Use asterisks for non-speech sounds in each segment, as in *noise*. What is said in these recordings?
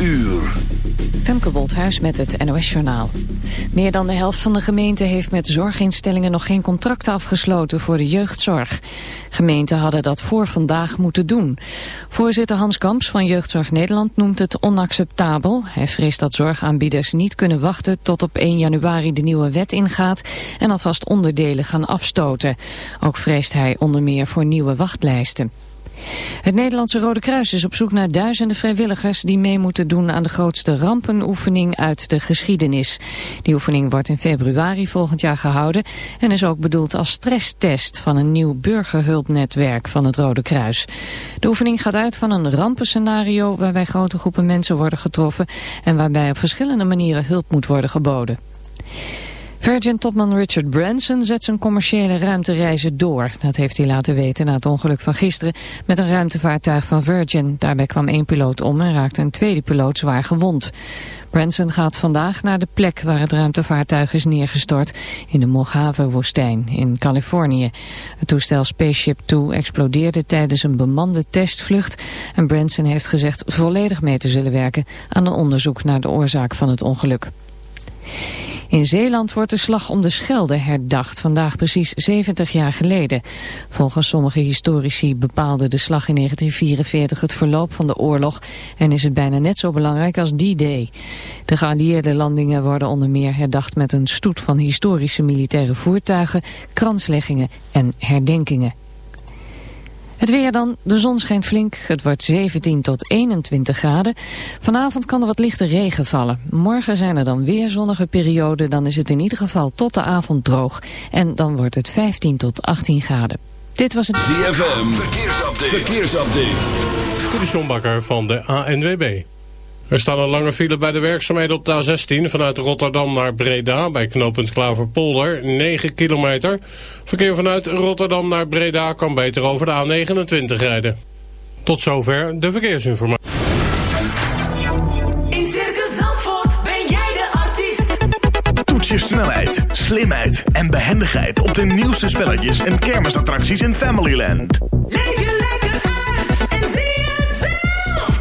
uur. Femke met het NOS Journaal. Meer dan de helft van de gemeenten heeft met zorginstellingen nog geen contracten afgesloten voor de jeugdzorg. Gemeenten hadden dat voor vandaag moeten doen. Voorzitter Hans Kamps van Jeugdzorg Nederland noemt het onacceptabel. Hij vreest dat zorgaanbieders niet kunnen wachten tot op 1 januari de nieuwe wet ingaat en alvast onderdelen gaan afstoten. Ook vreest hij onder meer voor nieuwe wachtlijsten. Het Nederlandse Rode Kruis is op zoek naar duizenden vrijwilligers die mee moeten doen aan de grootste rampenoefening uit de geschiedenis. Die oefening wordt in februari volgend jaar gehouden en is ook bedoeld als stresstest van een nieuw burgerhulpnetwerk van het Rode Kruis. De oefening gaat uit van een rampenscenario waarbij grote groepen mensen worden getroffen en waarbij op verschillende manieren hulp moet worden geboden. Virgin-topman Richard Branson zet zijn commerciële ruimtereizen door. Dat heeft hij laten weten na het ongeluk van gisteren met een ruimtevaartuig van Virgin. Daarbij kwam één piloot om en raakte een tweede piloot zwaar gewond. Branson gaat vandaag naar de plek waar het ruimtevaartuig is neergestort in de Mojave-woestijn in Californië. Het toestel Spaceship Two explodeerde tijdens een bemande testvlucht en Branson heeft gezegd volledig mee te zullen werken aan een onderzoek naar de oorzaak van het ongeluk. In Zeeland wordt de slag om de Schelde herdacht, vandaag precies 70 jaar geleden. Volgens sommige historici bepaalde de slag in 1944 het verloop van de oorlog en is het bijna net zo belangrijk als die day. De geallieerde landingen worden onder meer herdacht met een stoet van historische militaire voertuigen, kransleggingen en herdenkingen. Het weer dan, de zon schijnt flink, het wordt 17 tot 21 graden. Vanavond kan er wat lichte regen vallen. Morgen zijn er dan weer zonnige perioden, dan is het in ieder geval tot de avond droog. En dan wordt het 15 tot 18 graden. Dit was het ZFM, verkeersupdate. verkeersupdate. De van de ANWB. Er staan een lange file bij de werkzaamheden op de A16 vanuit Rotterdam naar Breda bij knooppunt Klaverpolder, 9 kilometer. Verkeer vanuit Rotterdam naar Breda kan beter over de A29 rijden. Tot zover de verkeersinformatie. In Circus Zandvoort ben jij de artiest. Toets je snelheid, slimheid en behendigheid op de nieuwste spelletjes en kermisattracties in Familyland. Leef je lekker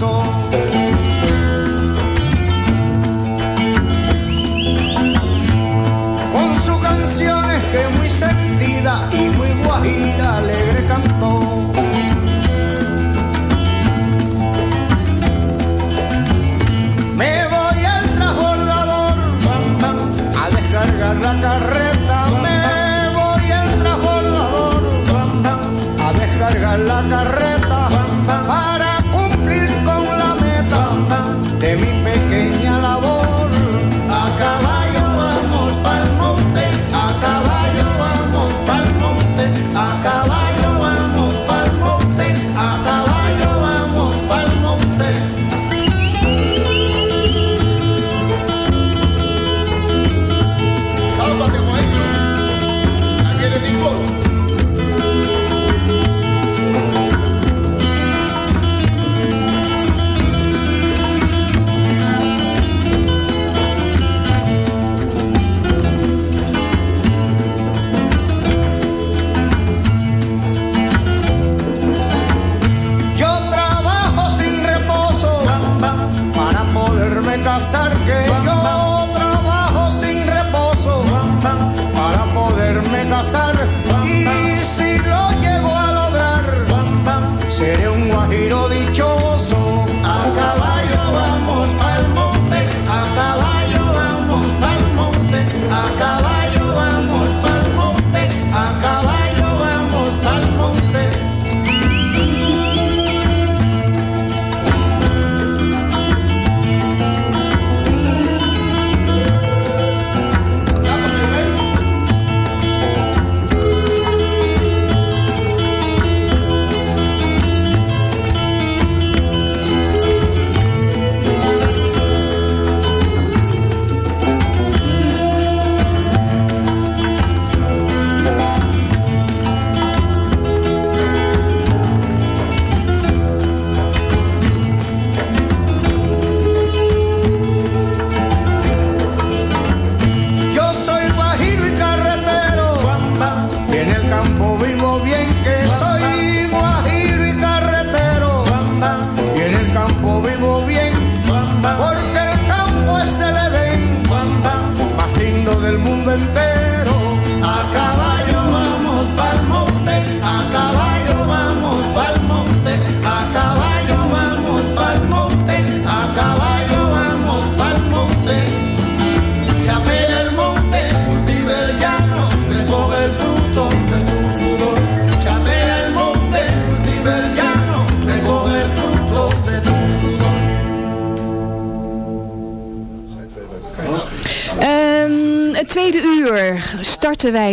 corazón.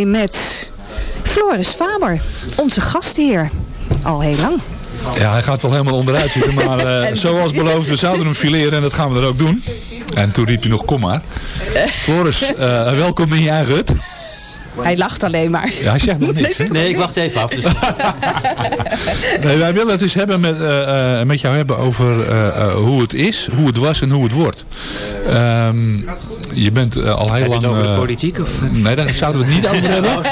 Wij met Floris Faber, onze gastheer. Al heel lang. Ja, hij gaat wel helemaal onderuit zitten. Maar *laughs* eh, zoals beloofd, we zouden hem fileren en dat gaan we er ook doen. En toen riep hij nog, kom maar. *laughs* Floris, eh, welkom in je eigen hut. Hij lacht alleen maar. Ja, hij zegt nog niks. *laughs* Nee, ik wacht even af. Dus Nee, wij willen het eens hebben met, eh, met jou hebben over hoe het is, hoe het was en hoe het wordt. Ehm, je bent eh, al heel lang... het over de eh, politiek? Of? Nee, daar zouden we het niet over *laughs* hebben. Oh.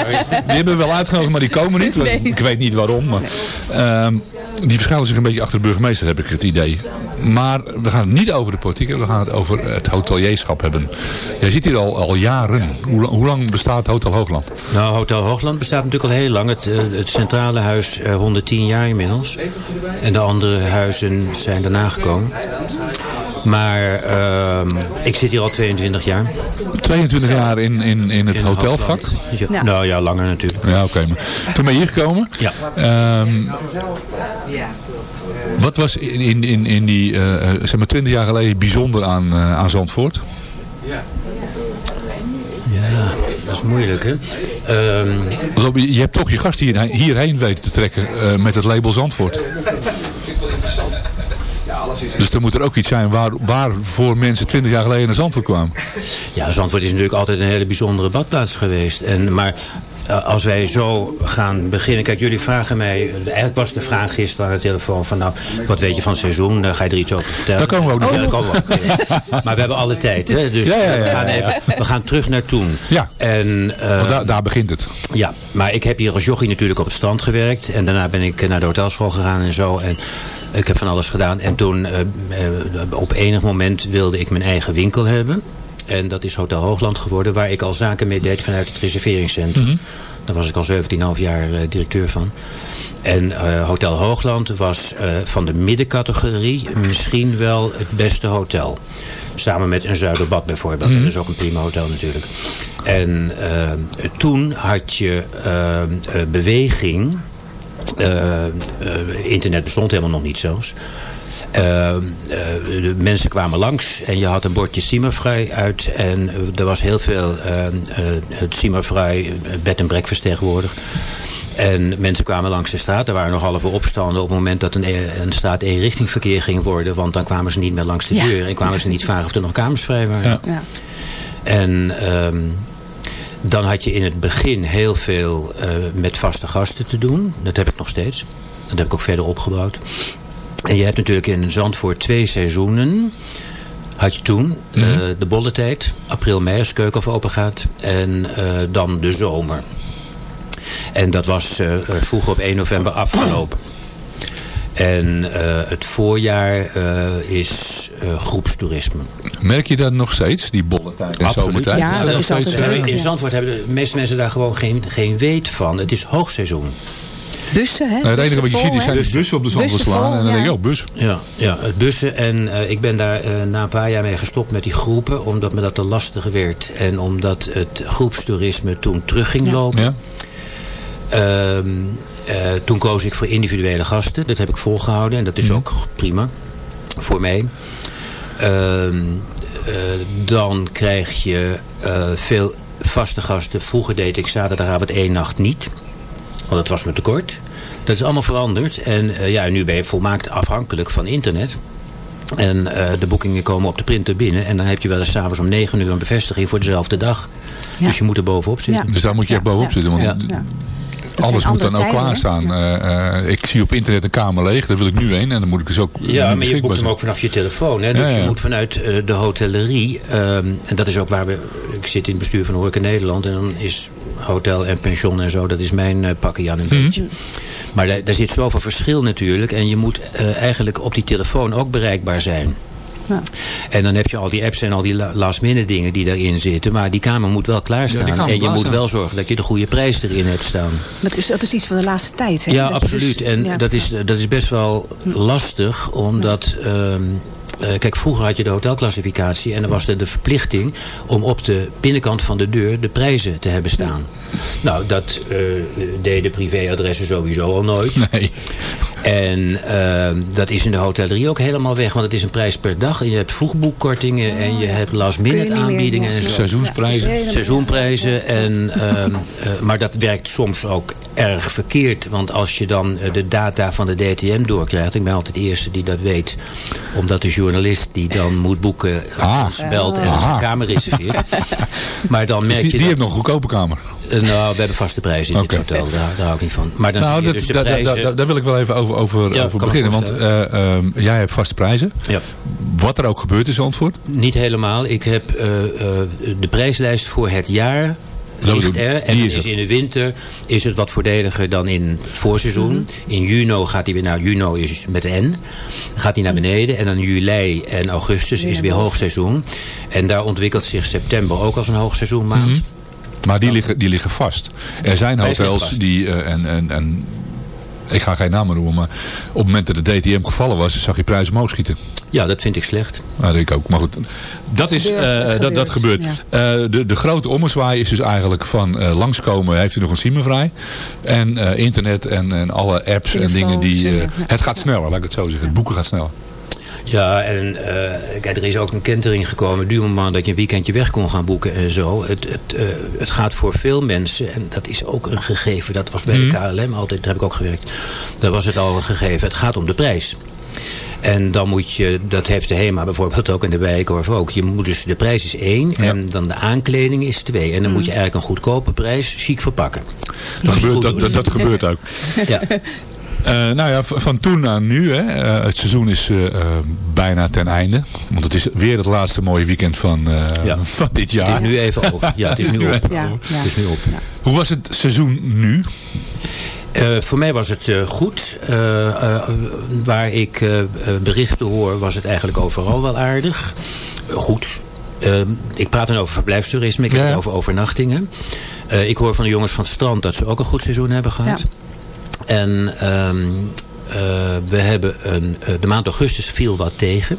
Die hebben we wel uitgenodigd, maar die komen niet. Nee. Ik weet niet waarom. Maar, ehm, die verschuilen zich een beetje achter de burgemeester, heb ik het idee. Maar we gaan het niet over de politiek hebben. We gaan het over het hotelierschap hebben. Jij zit hier al, al jaren. Hoe, lang- hoe lang bestaat Hotel Hoogland? Nou, Hotel Hoogland bestaat natuurlijk al heel lang. Het, eh, het centrale huis eh, 110 jaar inmiddels. En de andere huizen zijn daarna gekomen. Maar ehm, ik zit hier al 22 jaar. 22 jaar in, in, in het in hotelvak. Ja, Ja. Nou ja, langer natuurlijk. Ja, oké. maar Toen ben je hier gekomen. Ja. Ehm, wat was in, in, in, in die, eh, eh, zeg maar, 20 jaar geleden bijzonder aan, eh, aan Zandvoort? Ja, dat is moeilijk hè. Ehm, op- Je hebt toch je gast hier, hierheen weten te trekken eh, met het label Zandvoort. Dus er moet er ook iets zijn waar, waarvoor mensen 20 jaar geleden naar Zandvoort kwamen. Ja, Zandvoort is natuurlijk altijd een hele bijzondere badplaats geweest. En, maar als wij zo gaan beginnen... Kijk, jullie vragen mij... Eigenlijk was de vraag gisteren aan de telefoon van... Nou, wat weet je van het seizoen? Ga je er iets over vertellen. Daar komen we ook nog Ja, op. daar komen we ook. Ja. *laughs* Maar we hebben alle tijd, hè? Dus Ja, ja, ja, we, gaan even, we gaan terug naar toen. Ja. En, eh, Want daar, daar begint het. ja, maar ik heb hier als jochie natuurlijk op het strand gewerkt. En daarna ben ik naar de hotelschool gegaan en zo. En ik heb van alles gedaan. En toen, eh, eh, op enig moment wilde ik mijn eigen winkel hebben. En dat is Hotel Hoogland geworden. Waar ik al zaken mee deed vanuit het reserveringscentrum. Daar was ik al 17,5 jaar eh, directeur van. En eh, Hotel Hoogland was eh, van de middencategorie misschien wel het beste hotel. Samen met een Zuiderbad bijvoorbeeld. Dat is ook een prima hotel natuurlijk. En toen had je beweging. Internet bestond helemaal nog niet zelfs. Eh, eh, de mensen kwamen langs en je had een bordje Simmervrij uit. En eh, er was heel veel het Simmervrij bed en breakfast tegenwoordig. En mensen kwamen langs de straat. Er waren nog halve opstanden op het moment dat een, een straat één-richting verkeer ging worden. Want dan kwamen ze niet meer langs de Ja. deur. En kwamen ze niet vragen of er nog kamers vrij waren. Ja. Ja. En ehm, dan had je in het begin heel veel eh, met vaste gasten te doen. Dat heb ik nog steeds. Dat heb ik ook verder opgebouwd. En je hebt natuurlijk in Zandvoort twee seizoenen. Had je toen eh, de bolletijd. April, mei als keuken open gaat. En eh, dan de zomer. En dat was eh, eh, vroeger op 1 november afgelopen. En eh, het voorjaar eh, is eh, groepstoerisme. Merk je dat nog steeds, die bolle tijd en Absoluut. zomertijd? Ja, Is dat is steeds, altijd leuk. In Zandvoort hebben de meeste mensen daar gewoon geen, geen weet van. Het is hoogseizoen. Bussen, hè? nou, het enige wat je Bussen ziet is zijn hè? de bussen op de zand slaan. En dan ja. denk je, oh, bus. Ja, ja het bussen. En eh, ik ben daar eh, na een paar jaar mee gestopt met die groepen. Omdat me dat te lastig werd. En omdat het groepstoerisme toen terug ging lopen. Ja. Ehm, eh, toen koos ik voor individuele gasten. Dat heb ik volgehouden. En dat is Mhm. ook prima voor mij. Ehm, eh, dan krijg je eh, veel vaste gasten. Vroeger deed ik zaterdagavond één nacht niet. Want dat was me te kort. Dat is allemaal veranderd. En eh, ja, nu ben je volmaakt afhankelijk van internet. En eh, de boekingen komen op de printer binnen. En dan heb je wel eens s'avonds om 9 uur een bevestiging voor dezelfde dag. Ja. Dus je moet er bovenop zitten. Ja. Dus daar moet je echt bovenop ja, zitten. Want ja. Ja. Dat alles moet dan ook tijden, klaarstaan. Eh, eh, ik zie op internet een kamer leeg. Daar wil ik nu heen. En dan moet ik dus ook Ja, maar je boekt hem ook vanaf je telefoon. Hè? Dus Ja, ja. je moet vanuit eh, de hotellerie. ehm, en dat is ook waar we... Ik zit in het bestuur van Horeca Nederland. En dan is hotel en pension en zo. Dat is mijn uh, pakje aan een Mhm. beetje. Maar daar, daar zit zoveel verschil natuurlijk. En je moet eh, eigenlijk op die telefoon ook bereikbaar zijn. Ja. En dan heb je al die apps en al die la- last minute dingen die daarin zitten. Maar die kamer moet wel klaarstaan. Ja, en je moet wel zorgen dat je de goede prijs erin hebt staan. Dat is, dat is iets van de laatste tijd. Hè? Ja, Dat absoluut. dus- en ja. dat, is, dat is best wel lastig, omdat... ehm, eh, kijk, vroeger had je de hotelklassificatie en dan was er de verplichting om op de binnenkant van de deur de prijzen te hebben staan. Nou, dat eh, deden privéadressen sowieso al nooit. Nee. En ehm, dat is in de hotellerie ook helemaal weg, want het is een prijs per dag. En je hebt vroegboekkortingen en je hebt last minute aanbiedingen ja. en zo. Seizoensprijzen. Seizoenprijzen. En, ehm, eh, maar dat werkt soms ook erg verkeerd. Want als je dan de data van de DTM doorkrijgt. Ik ben altijd de eerste die dat weet. Omdat de journalist die dan moet boeken. Ah. ons belt en Aha. zijn kamer reserveert. *laughs* maar dan Dus merk die, je die dat, heeft nog een goedkope kamer. eh, nou, we hebben vaste prijzen in Oké. dit hotel. Daar, daar hou ik niet van. Maar dan Nou, zie je dat, dus de da- da- prijzen... da- daar wil ik wel even over, over, Ja, over beginnen. Want eh, ehm, jij hebt vaste prijzen. ja. Wat er ook gebeurt in Zandvoort. Niet helemaal. Ik heb eh, eh, de prijslijst voor het jaar ligt er. En is is er. in de winter is het wat voordeliger dan in het voorseizoen. In juni gaat hij weer naar juni is met N. Gaat hij naar beneden. En dan juli en augustus is weer hoogseizoen. En daar ontwikkelt zich september ook als een hoogseizoenmaand. Mhm. Maar die liggen, die liggen vast. Er zijn hotels die... eh, en, en, en, ik ga geen namen noemen, maar op het moment dat de DTM gevallen was, zag je prijzen omhoog schieten. Ja, dat vind ik slecht. Nou, dat ik ook. Maar goed, dat, is, gebeurt, eh, dat, dat gebeurt. Eh, de, de grote ommezwaai is dus eigenlijk van eh, langskomen heeft u nog een simmer vrij. En eh, internet en, en alle apps en dingen die... eh, ja. het gaat sneller, laat ik het zo zeggen. Het boeken gaat sneller. Ja, en eh, kijk, er is ook een kentering gekomen. Duur moment dat je een weekendje weg kon gaan boeken en zo. Het, het, eh, het gaat voor veel mensen, en dat is ook een gegeven. Dat was bij de KLM altijd, daar heb ik ook gewerkt. Daar was het al een gegeven. Het gaat om de prijs. En dan moet je, dat heeft de HEMA bijvoorbeeld ook en de Bijenkorf ook. Je moet dus, de prijs is één en dan de aankleding is twee. En dan moet je eigenlijk een goedkope prijs chic verpakken. Dat, gebeurt, dat, dat gebeurt ook. Ja. *laughs* Eh, nou ja, van toen naar nu. Hè, eh, het seizoen is eh, bijna ten einde. Want het is weer het laatste mooie weekend van, eh, Ja. van dit jaar. Het is nu even over. Ja, het is nu op. Ja, ja. Het is nu op. Hoe was het seizoen nu? Eh, voor mij was het eh, goed. Eh, eh, waar ik berichten hoor was het eigenlijk overal wel aardig. Goed. Eh, ik praat dan over verblijfstoerisme. Ik heb Ja, het ja. over overnachtingen. Eh, ik hoor van de jongens van het strand dat ze ook een goed seizoen hebben gehad. En ehm, eh, we hebben een, eh, de maand augustus viel wat tegen.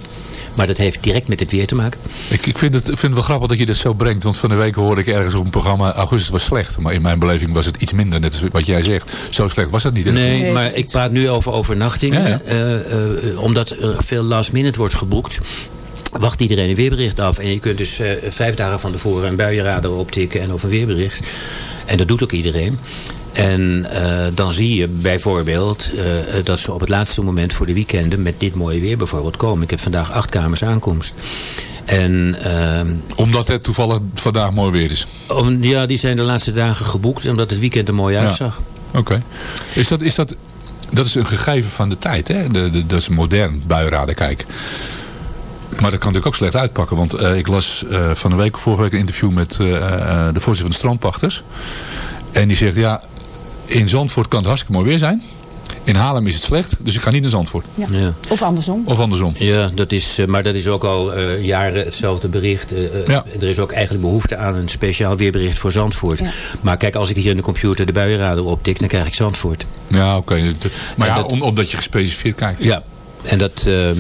Maar dat heeft direct met het weer te maken. Ik, ik vind, het, vind het wel grappig dat je dat zo brengt. Want van de week hoorde ik ergens op een programma... augustus was slecht. Maar in mijn beleving was het iets minder. Net als wat jij zegt. Zo slecht was dat niet. hè? Nee, Nee, maar ik praat nu over overnachtingen. Ja, ja. eh, omdat er veel last minute wordt geboekt. Wacht iedereen een weerbericht af. En je kunt dus vijf dagen van tevoren een buienradar optikken en over een weerbericht. En dat doet ook iedereen. En eh, dan zie je bijvoorbeeld eh, dat ze op het laatste moment voor de weekenden met dit mooie weer bijvoorbeeld komen. Ik heb vandaag acht kamers aankomst. En Omdat het toevallig vandaag mooi weer is. om- ja, die zijn de laatste dagen geboekt omdat het weekend er mooi Ja. uitzag. Oké. Is dat, is dat, dat is een gegeven van de tijd. Hè? De, de, dat is modern buienraden kijk. Maar dat kan natuurlijk ook slecht uitpakken. Want eh, ik las eh, van een week, vorige week een interview met eh, eh, de voorzitter van de strandpachters. En die zegt, ja, in Zandvoort kan het hartstikke mooi weer zijn. In Haarlem is het slecht, dus ik ga niet naar Zandvoort. Ja. Ja. Of andersom. Of andersom. Ja, dat is, eh, maar dat is ook al eh, jaren hetzelfde bericht. Eh, Ja. Er is ook eigenlijk behoefte aan een speciaal weerbericht voor Zandvoort. Ja. Maar kijk, als ik hier in de computer de buienradar optik, dan krijg ik Zandvoort. Ja, oké. Maar En ja, dat- om- omdat je gespecificeerd kijkt. Ja, en dat... ehm,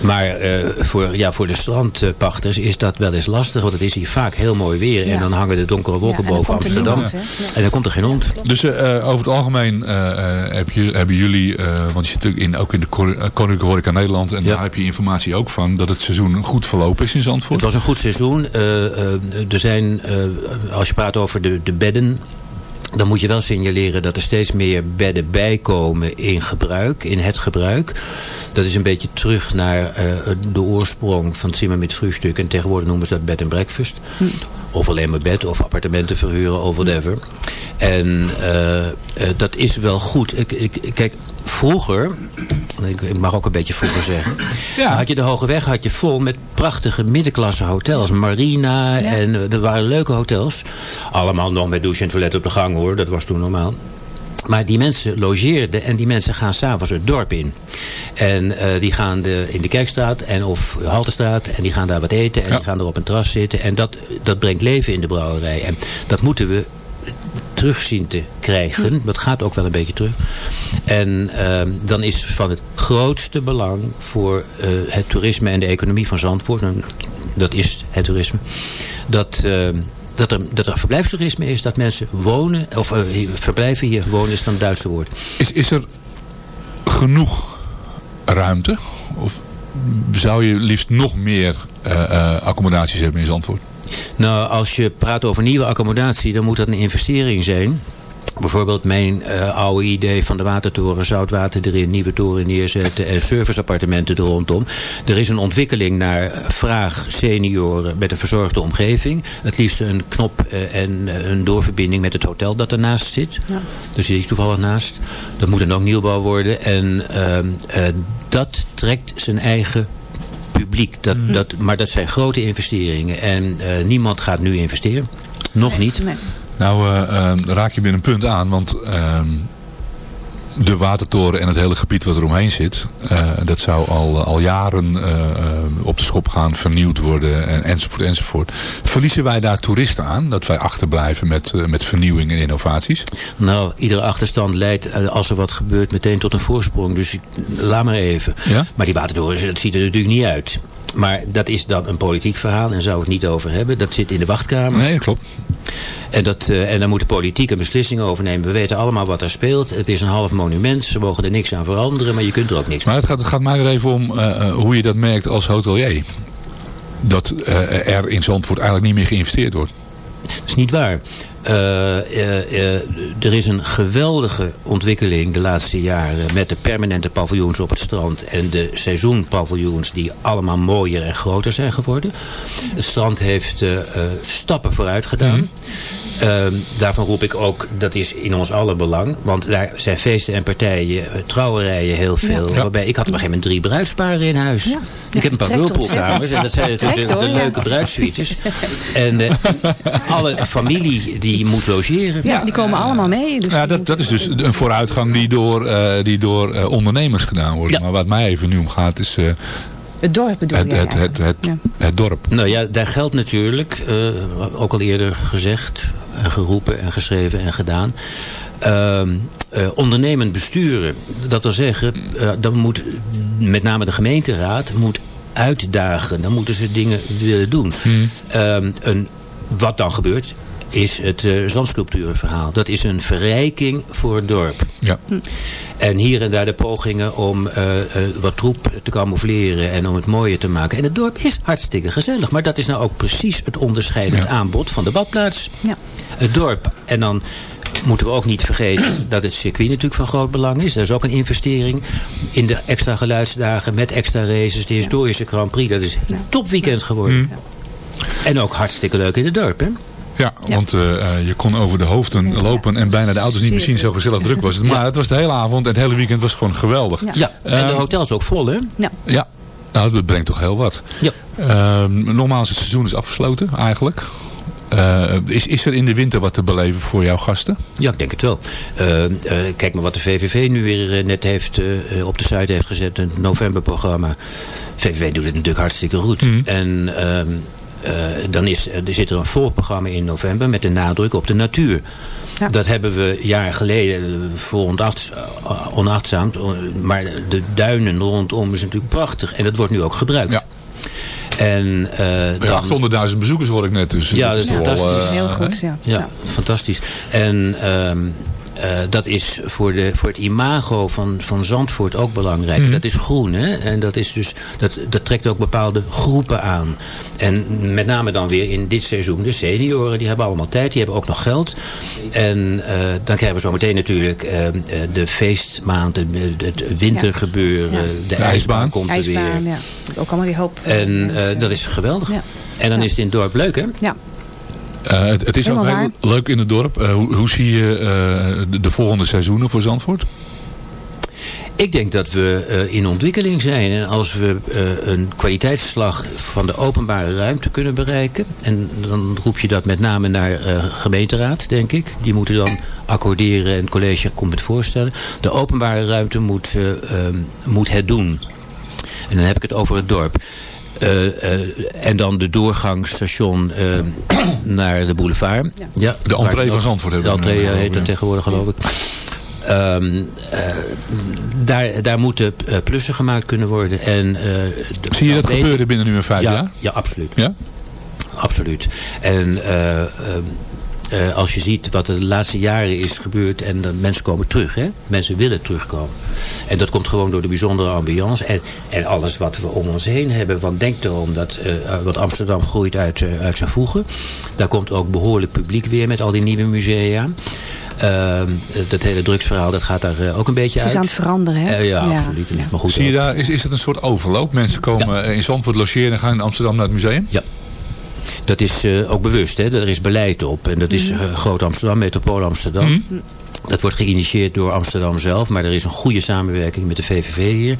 maar eh, voor, ja, voor de strandpachters is dat wel eens lastig. Want het is hier vaak heel mooi weer. Ja. En dan hangen de donkere wolken Ja, boven er Amsterdam. niemand. En dan komt er geen hond. Dus eh, eh, over het algemeen eh, eh, heb je, hebben jullie, eh, want je zit natuurlijk in, ook in de Koninklijke Horeca Nederland. En Ja. daar heb je informatie ook van dat het seizoen goed verlopen is in Zandvoort. Het was een goed seizoen. Er zijn, eh, als je praat over de, de bedden... dan moet je wel signaleren dat er steeds meer bedden bijkomen in gebruik, in het gebruik. Dat is een beetje terug naar eh, de oorsprong van het met Frühstück. En tegenwoordig noemen ze dat bed and breakfast. Of alleen maar bed, of appartementen verhuren, of whatever. En eh, eh, dat is wel goed. Ik, ik, kijk, vroeger, ik, ik mag ook een beetje vroeger zeggen. Ja. had je de Hoge Weg had je vol met prachtige middenklasse hotels. Marina en er waren leuke hotels. Allemaal nog met douche en toilet op de gang hoor. Dat was toen normaal. Maar die mensen logeerden en die mensen gaan s'avonds het dorp in. En eh, die gaan de, in de Kerkstraat en of Haltestraat en die gaan daar wat eten en Ja. die gaan er op een terras zitten. En dat, dat brengt leven in de brouwerij. En dat moeten we terug zien te krijgen. Dat gaat ook wel een beetje terug. En ehm, dan is van het grootste belang voor eh, het toerisme en de economie van Zandvoort. en Dat is het toerisme. Dat, ehm, dat, er, dat er verblijfstoerisme is. Dat mensen wonen. Of eh, verblijven hier. Wonen is dan het Duitse woord. Is, is er genoeg ruimte? Of zou je liefst nog meer eh, eh, accommodaties hebben in Zandvoort? Nou, als je praat over nieuwe accommodatie, dan moet dat een investering zijn. Bijvoorbeeld mijn eh, oude idee van de watertoren, zoutwater erin, nieuwe toren neerzetten en serviceappartementen er rondom. Er is een ontwikkeling naar vraag senioren met een verzorgde omgeving. Het liefst een knop eh, en eh, een doorverbinding met het hotel dat ernaast zit. Ja. Daar zit ik toevallig naast. Dat moet dan ook nieuwbouw worden. En ehm, eh, dat trekt zijn eigen publiek. Dat, dat, maar dat zijn grote investeringen. En niemand gaat nu investeren. Nog niet. Nee. Nou, eh, eh, raak je weer een punt aan, want ehm, de watertoren en het hele gebied wat er omheen zit, eh, dat zou al, al jaren eh, eh, op de schop gaan, vernieuwd worden en, enzovoort enzovoort. Verliezen wij daar toeristen aan, dat wij achterblijven met, eh, met vernieuwing en innovaties? Nou, iedere achterstand leidt, eh, als er wat gebeurt, meteen tot een voorsprong. Dus ik, laat maar even. Ja? Maar die watertoren, dat ziet er natuurlijk niet uit. Maar dat is dan een politiek verhaal en zou het niet over hebben. Dat zit in de wachtkamer. Nee, dat klopt. En, dat, eh, en dan moet de politiek een beslissing overnemen. We weten allemaal wat er speelt. Het is een half monument. Ze mogen er niks aan veranderen. Maar je kunt er ook niks Maar het gaat, het gaat mij er even om eh, eh, hoe je dat merkt als hotelier. Dat er in Zandvoort eigenlijk niet meer geïnvesteerd wordt. Dat is niet waar. Eh, eh, eh, er is een geweldige ontwikkeling de laatste jaren met de permanente paviljoens op het strand en de seizoenpaviljoens die allemaal mooier en groter zijn geworden. Het strand heeft stappen vooruit gedaan. Ehm, daarvan roep ik ook, dat is in ons aller belang. Want daar zijn feesten en partijen, eh, trouwerijen heel veel. Ja. Waarbij, ik had op een gegeven moment drie bruidsparen in huis. Ja. Ik heb een paar trekt whirlpoolkamers. En dat zijn natuurlijk de, leuke bruidssuites. *laughs* En eh, alle familie die moet logeren. Ja, die komen allemaal mee. Dus Ja, dat, dat is dus een vooruitgang die door, eh, die door ondernemers gedaan wordt. Ja. Maar wat mij even nu om gaat is eh, het dorp bedoel het, je het, het, het, Ja. het dorp. Nou ja, daar geldt natuurlijk, eh, ook al eerder gezegd en geroepen en geschreven en gedaan. ehm, eh, ondernemend besturen. Dat wil zeggen, eh, dan moet met name de gemeenteraad moet uitdagen. Dan moeten ze dingen willen doen. Ehm, een, wat dan gebeurt, is het eh zandsculpturenverhaal. Dat is een verrijking voor het dorp. Ja. En hier en daar de pogingen om wat troep te camoufleren en om het mooier te maken. En het dorp is hartstikke gezellig. Maar dat is nou ook precies het onderscheidend Ja. aanbod van de badplaats. Ja. Het dorp. En dan moeten we ook niet vergeten *clears throat* dat het circuit natuurlijk van groot belang is. Er is ook een investering in de extra geluidsdagen met extra races. De historische Grand Prix, dat is een topweekend geworden. En ook hartstikke leuk in het dorp, hè? Ja, want eh, eh, je kon over de hoofden lopen en bijna de auto's niet meer zien. Zo gezellig druk was het. Maar het was de hele avond en het hele weekend was gewoon geweldig. Ja. Ja, en de Eh, hotels ook vol, hè? Ja. Ja, nou dat brengt toch heel wat. Ja. Ehm, nogmaals, het seizoen is afgesloten eigenlijk. Eh, is, is er in de winter wat te beleven voor jouw gasten? Ja, ik denk het wel. Eh, eh, kijk maar wat de VVV nu weer net heeft, eh, op de site heeft gezet. Het novemberprogramma. VVV doet het natuurlijk hartstikke goed. Mhm. En ehm, eh, dan is, er zit er een voorprogramma in november met de nadruk op de natuur. Ja. Dat hebben we jaren geleden voor onachts, onachtzaamd. Maar de duinen rondom is natuurlijk prachtig. En dat wordt nu ook gebruikt. Ja. En, eh, Ja, 800.000 bezoekers hoor ik net. Dus Ja, dat dat is wel, fantastisch. eh, Heel goed, ja. ja, fantastisch. En ehm, eh, dat is voor, de, voor het imago van, van Zandvoort ook belangrijk. Mhm. Dat is groen, hè? En dat, is dus, dat, dat trekt ook bepaalde groepen aan. En met name dan weer in dit seizoen de senioren. Die hebben allemaal tijd, die hebben ook nog geld. En eh, dan krijgen we zo meteen natuurlijk eh, eh, de feestmaand, het, wintergebeuren. Ja. De, ijsbaan. ijsbaan komt er weer. IJsbaan, ja. Ook allemaal die hoop. En eh, dat is geweldig. Ja. En dan Ja. is het in het dorp leuk, hè? Ja, eh, het, het is ook heel leuk in het dorp. Eh, hoe, hoe zie je eh, de, de volgende seizoenen voor Zandvoort? Ik denk dat we eh, in ontwikkeling zijn. En als we eh, een kwaliteitsslag van de openbare ruimte kunnen bereiken. En dan roep je dat met name naar eh, gemeenteraad, denk ik. Die moeten dan accorderen en het college komt met voorstellen. De openbare ruimte moet, eh, ehm, moet het doen. En dan heb ik het over het dorp. Eh, eh, en dan de doorgangsstation eh, *clears throat* naar de boulevard. Ja. De entree van Zandvoort hebben De we entree heet dat ja. tegenwoordig geloof ik. Ehm, eh, daar, daar moeten plussen gemaakt kunnen worden. En, eh, de- Zie je dat gebeuren binnen nu en vijf ja, jaar? Ja, absoluut. Ja? Absoluut. En eh, als je ziet wat er de laatste jaren is gebeurd en de mensen komen terug. Hè? Mensen willen terugkomen. En dat komt gewoon door de bijzondere ambiance en, en alles wat we om ons heen hebben. Want denk erom dat eh, wat Amsterdam groeit uit, eh, uit zijn voegen. Daar komt ook behoorlijk publiek weer met al die nieuwe musea. Ehm, dat hele drugsverhaal dat gaat daar ook een beetje het is uit. aan het veranderen, hè? Ja, absoluut. Maar goed Zie je daar, is, is het een soort overloop? Mensen komen in Zandvoort logeren en gaan in Amsterdam naar het museum? Ja. Dat is eh, ook bewust. Hè? Er is beleid op. En dat is Mhm. eh, Groot Amsterdam, Metropool Amsterdam. Mhm. Dat wordt geïnitieerd door Amsterdam zelf. Maar er is een goede samenwerking met de VVV hier.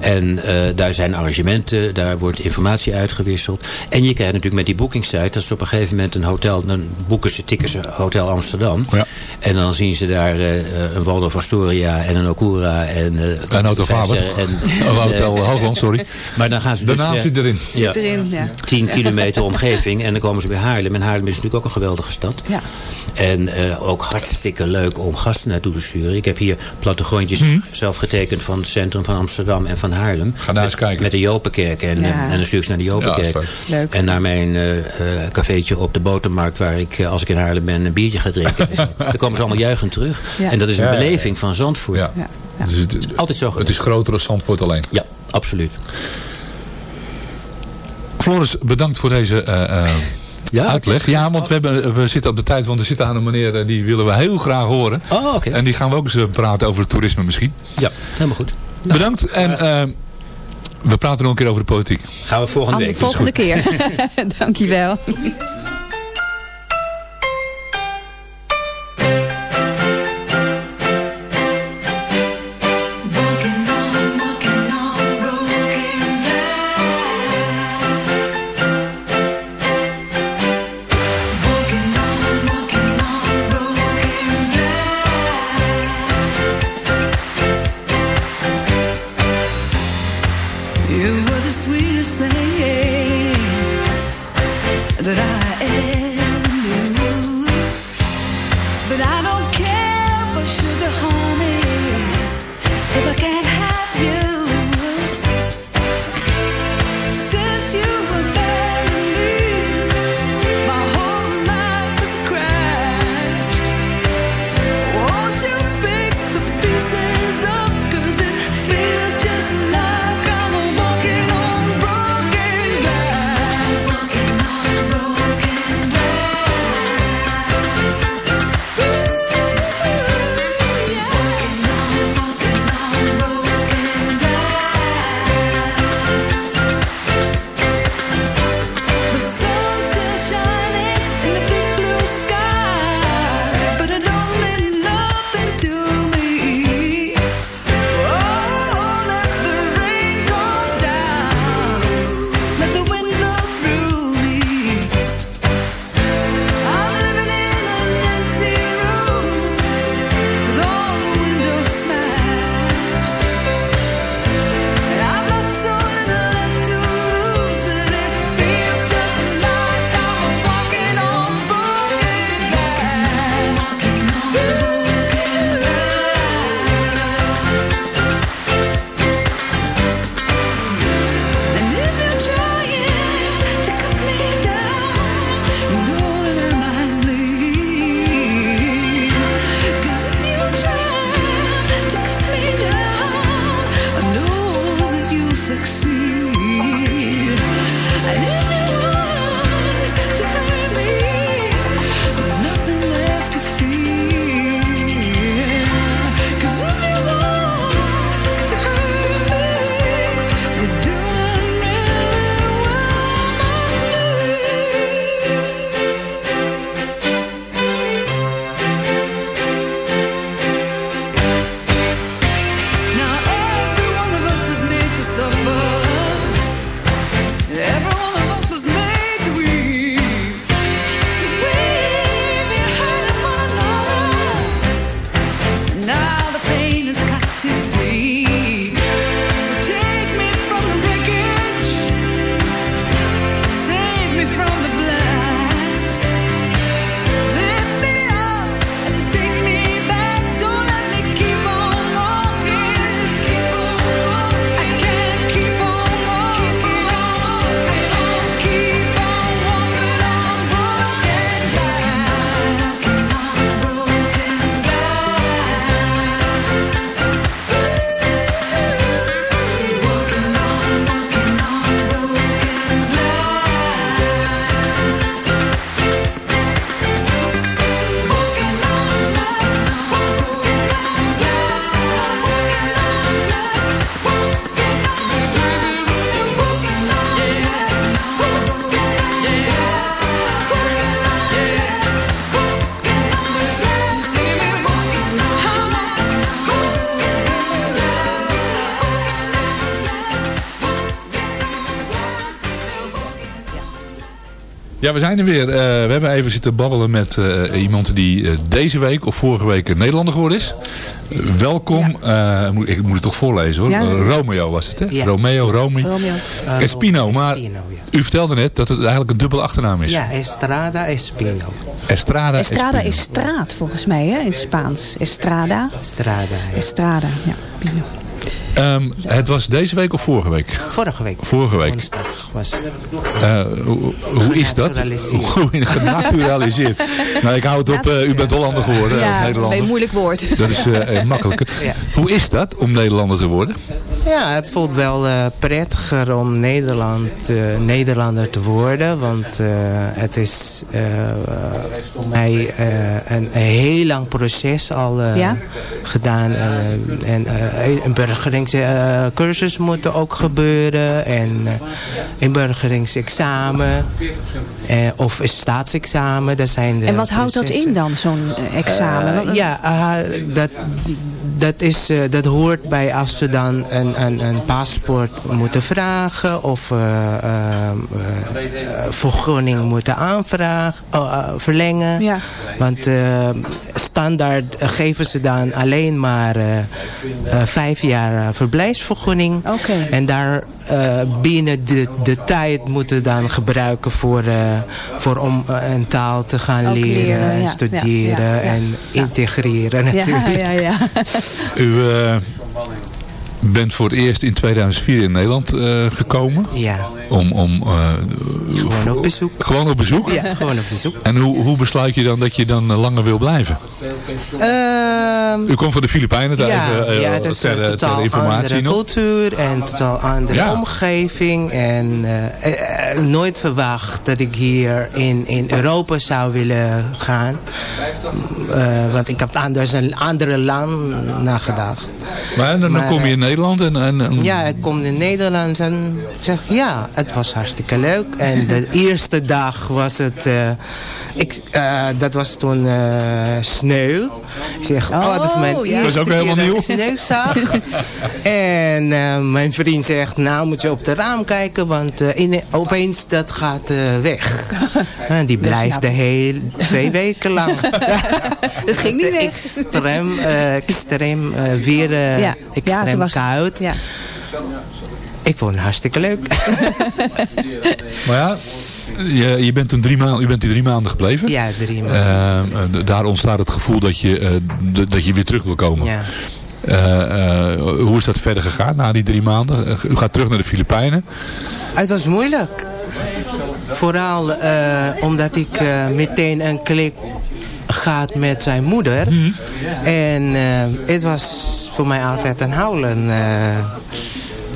En eh, daar zijn arrangementen. Daar wordt informatie uitgewisseld. En je krijgt natuurlijk met die bookingsite. Dat is op een gegeven moment een hotel. Dan boeken ze, tikken ze Hotel Amsterdam. Ja. En dan zien ze daar eh, eh, een Waldorf Astoria en een Okura. En, eh, Een Hotel Faber. En, *laughs* Een Hotel Hoogland, sorry. Maar dan gaan ze De dus... naam zit erin. ja, Zit erin, ja. 10 kilometer omgeving. En dan komen ze bij Haarlem. En Haarlem is natuurlijk ook een geweldige stad. Ja. En eh, ook hartstikke leuk om gasten naartoe te sturen. Ik heb hier plattegrondjes zelf getekend van het centrum van Amsterdam en van Haarlem. Mhm. Ga daar eens kijken. Met de Jopenkerk. En, Ja. en dan stuur ik ze naar de Jopenkerk. Ja, is. En naar mijn eh eh, cafeetje op de Botermarkt. Waar ik, eh, als ik in Haarlem ben, een biertje ga drinken. Dus *laughs* dan komen ze allemaal juichend terug. Ja. En dat is een Ja, ja, ja. beleving van Zandvoort. Ja. Ja. Ja. Dus het, Altijd zo het is groter dan Zandvoort alleen. Ja, absoluut. Floris, bedankt voor deze eh, eh, Ja, uitleg. Ja, want we, hebben, we zitten op de tijd, want er zit aan een meneer eh, die willen we heel graag horen. Oh, oké. En die gaan we ook eens eh, praten over het toerisme misschien. Ja, helemaal goed. Bedankt en eh, we praten nog een keer over de politiek. Gaan we volgende Aan week. de volgende keer. *laughs* *laughs* Dankjewel. Ja, we zijn er weer. Eh, we hebben even zitten babbelen met eh, iemand die eh, deze week of vorige week Nederlander geworden is. welkom. Eh, moet- ik moet het toch voorlezen hoor. Ja. Romeo was het hè? Ja. Romeo, Romy. Romeo. Espino. Maar Espino, ja. u vertelde net dat het eigenlijk een dubbele achternaam is. Ja, Estrada Espino. Estrada, Estrada Espino. is straat volgens mij hè, in het Spaans. Estrada. Estrada. ja. Estrada, ja. Ehm, het was deze week of vorige week? Vorige week. Vorige week. Woensdag was Eh, hoe, hoe is dat? Genaturaliseerd. *laughs* Nou, ik hou het op. eh, u bent Hollander geworden, eh, Ja, Nederlander. een moeilijk woord. Dat is eh, eh, makkelijker. Ja. Hoe is dat om Nederlander te worden? Ja, het voelt wel eh, prettiger om Nederland, eh, Nederlander te worden. Want eh, het is voor mij een, heel lang proces al Ja? gedaan. En, en een burgeringscursus moet er ook gebeuren. En een burgeringsexamen. Of een staatsexamen. Dat zijn de En wat houdt dat in dan, zo'n examen? Ja, dat, dat, is, eh, dat hoort bij als ze dan een, een, een paspoort moeten vragen of eh, eh, vergunning moeten aanvragen, verlengen. Ja. Want standaard geven ze dan alleen maar vijf jaar verblijfsvergunning. Oké. En daar binnen de, de tijd moeten dan gebruiken voor, voor om een taal te gaan leren, leren, en ja, studeren ja, en integreren ja, natuurlijk. ja, ja. *laughs* U bent voor het eerst in 2004 in Nederland eh, gekomen. Ja, Om, om, eh, gewoon op bezoek. gewoon op bezoek? Ja, gewoon op bezoek. En hoe, hoe besluit je dan dat je dan eh, langer wil blijven? Ehm, U komt van de Filipijnen, ter, ja, even, ja, het is ter, een totaal informatie andere cultuur en totaal andere Ja. omgeving. En nooit verwacht dat ik hier in, in Europa zou willen gaan. Want ik heb anders een andere land nagedacht. Maar dan, dan Maar, kom je in Nederland en... en, en- Ja, ik kom in Nederland en zeg ja, het was hartstikke leuk. En de *laughs* eerste dag was het, eh, ik, eh, dat was toen eh, sneeuw. Ik zeg, oh, dat is mijn Oh, ja. eerste Dat is ook keer helemaal dat nieuw. ik sneeuw zag. *laughs* en eh, mijn vriend zegt, nou moet je op de raam kijken, want eh, in, opeens dat gaat eh, weg. *laughs* En die blijft de hele twee weken lang. Dat ging niet weg. Extreem, eh, extreem weer, Ja. Ja, extreem toen was- Ja. Ik vond het hartstikke leuk. *laughs* Maar ja, je, je bent toen drie maanden, u bent hier drie maanden gebleven. ja, drie maanden. Eh, eh, daar ontstaat het gevoel dat je, eh, dat je weer terug wil komen. ja. Eh, eh, hoe is dat verder gegaan na die drie maanden? Eh, u gaat terug naar de Filipijnen. Het was moeilijk. Vooral eh, omdat ik eh, meteen een klik gaat met zijn moeder. En eh, het was voor mij altijd een huilen. eh,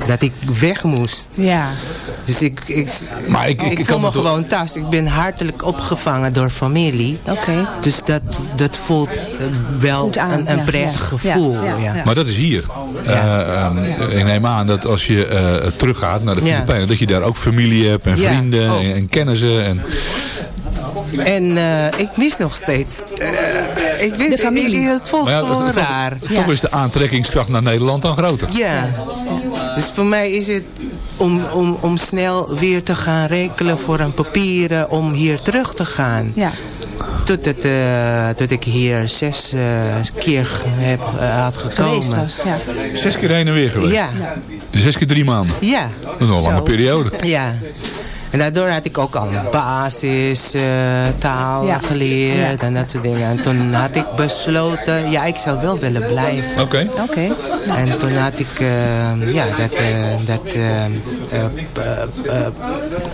dat ik weg moest. Ja. Dus ik, ik, Maar ik- ik- ik ik voel kan me gewoon thuis. Ik ben hartelijk opgevangen door familie. Oké. Dus dat, dat voelt eh, wel aan, een, een ja, prettig ja. gevoel. Ja, ja, ja. ja. Maar dat is hier. Eh, ehm, ik neem aan dat als je eh, teruggaat naar de Ja. Filipijnen, dat je daar ook familie hebt en Ja, vrienden ook. en, en kennissen. En, En eh, ik mis nog steeds. eh, ik weet, De familie. ik- het voelt Maar ja, gewoon toch- raar. Toch is de aantrekkingskracht naar Nederland dan groter. Ja. Dus voor mij is het om, om, om snel weer te gaan rekenen voor een papieren om hier terug te gaan. Ja. Tot, het, eh, tot ik hier zes keer heb, had gekomen. Was. Ja. Zes keer heen en weer geweest. Ja, Zes keer drie maanden. ja. Dat is een lange Zo. periode. Ja. En daardoor had ik ook al basis eh, taal Ja. geleerd Ja. en dat soort dingen. En toen had ik besloten, ja, ik zou wel willen blijven. Oké. Oké. En toen had ik eh, ja, dat, eh, dat eh, eh,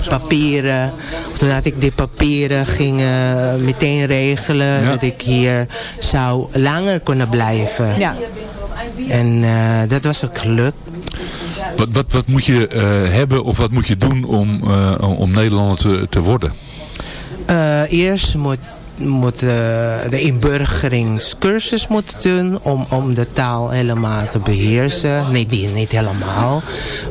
papieren. Toen had ik die papieren ging meteen regelen. Ja. Dat ik hier zou langer kunnen blijven. Ja. En eh, dat was ook gelukt. Wat, wat, wat moet je eh, hebben of wat moet je doen om, eh, om Nederlander te, te worden? Eh, eerst moet, moet eh, de inburgeringscursus moeten doen om, om de taal helemaal te beheersen. Nee, die, niet helemaal.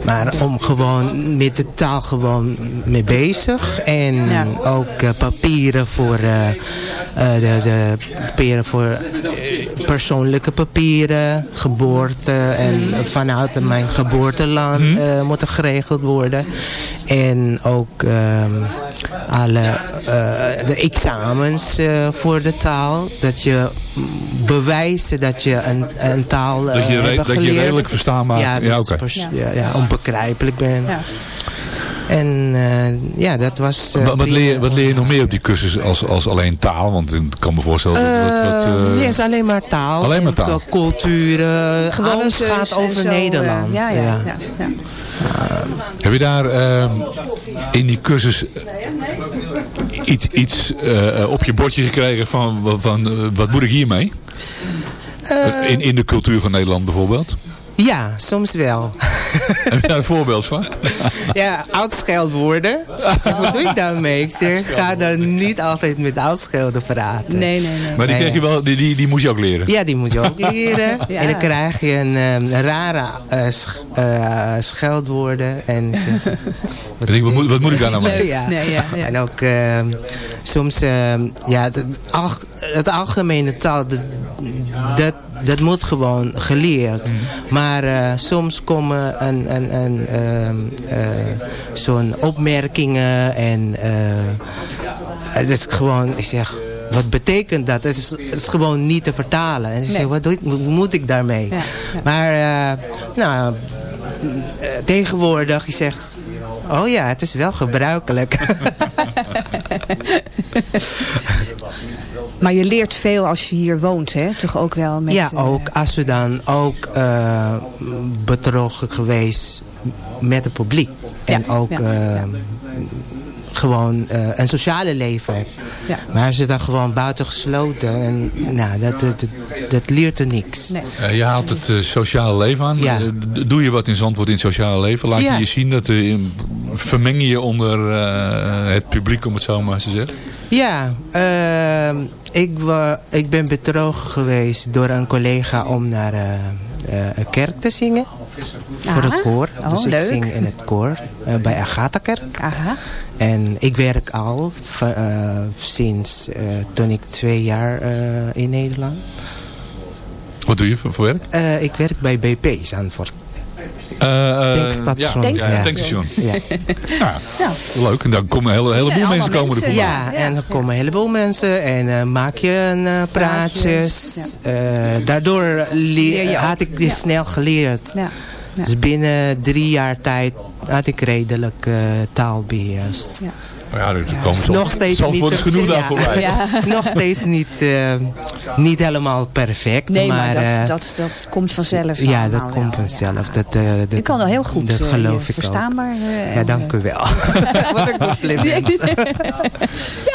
Maar om gewoon met de taal gewoon mee bezig. En Ja. ook eh, papieren voor, eh, de, de papieren voor persoonlijke papieren, geboorte en vanuit mijn geboorteland eh, moeten geregeld worden. En ook ehm, alle de examens voor de taal. Dat je bewijzen dat je een, een taal eh, Dat je, hebt re- dat je redelijk verstaanbaar... Ja, dat ja, pers- ja, ja, onbegrijpelijk ben. Ja. En eh, ja, dat was... eh, Wat, leer, wat leer je nog meer op die cursus als, als alleen taal? Want ik kan me voorstellen... dat wat, wat, Eh, eh, nee, het is alleen maar taal. alleen maar en taal. culturen. Alles gaat over Nederland. Ja, ja, ja. ja. Heb je daar eh, in die cursus iets, iets eh, op je bordje gekregen van, van eh, wat moet ik hiermee? Eh, in, in de cultuur van Nederland bijvoorbeeld? Ja, soms wel. *laughs* Heb je daar een voorbeeld van? *laughs* Ja, oudscheldwoorden. Zeg, wat doe ik daarmee? Ik zeg, ga dan niet altijd met oudschelden praten. Nee, nee, nee. Maar die, kreeg je wel, die, die, die moest je ook leren? Ja, die moet je ook *laughs* leren. Ja. En dan krijg je een, ehm, rare eh, sch- eh, scheldwoorden. En zeg, Ik wat, moet, wat moet ik daar nou mee? Ja. Nee, ja, ja. En ook ehm, soms, ehm, ja, het, alg- het algemene taal, dat, dat, moet gewoon geleerd. Mhm. Maar eh, soms komen een, een, een, ehm, eh, zo'n opmerkingen en eh, het is gewoon, ik zeg... Wat betekent dat? Het is, het is gewoon niet te vertalen. En ik Nee. zeg, wat doe ik, moet ik daarmee? Ja, ja. Maar nou, tegenwoordig, je zegt... Oh ja, het is wel gebruikelijk. *laughs* *laughs* Maar je leert veel als je hier woont, hè? Toch ook wel met... ja, eh, ook als we dan ook eh, betrokken geweest met het publiek. En Ja, ook ja, eh, gewoon eh, een sociale leven. Ja. Maar je dan gewoon buiten gesloten, en, nou, dat, dat, dat, leert er niks. Nee. Eh, je haalt het sociale leven aan. Ja. Doe je wat in Zandvoort in het sociale leven? Laat Ja. je je zien? Dat, er in- vermeng je je onder eh, het publiek, om het zo maar te zeggen? Ja, ehm, ik, ik ben betrokken geweest door een collega om naar eh, eh, een kerk te zingen. Voor de koor. oh, dus ik leuk. zing in het koor bij Agatha-kerk. Aha. En ik werk al eh, sinds toen ik twee jaar eh, in Nederland. Wat doe je voor, voor werk? Eh, ik werk bij BP Zandvoort. Eh, eh, Tankstation. Denk- ja, ja. tankstation. Ja. Ja, Leuk. En dan komen een hele, heleboel Ja, mensen komen ervoor. mensen, Ja, en er komen een heleboel mensen en eh, maak je een eh, praatjes. Eh, daardoor le- Leer je had ik dit Ja. snel geleerd. Ja. Ja. Dus binnen drie jaar tijd had ik redelijk eh, taal beheerst. Ja. Er komen Is nog steeds Zandvoort niet is genoeg ja. daar voorbij. *laughs* Ja. is nog steeds niet, eh, niet helemaal perfect. Nee, maar, eh, dat, dat, dat komt vanzelf ja, dat komt vanzelf. Ja. Dat, eh, dat, Je kan al heel goed Dat eh, geloof ik verstaanbaar. eh. Ja, dank eh, u wel. *laughs* *laughs* Wat een compliment.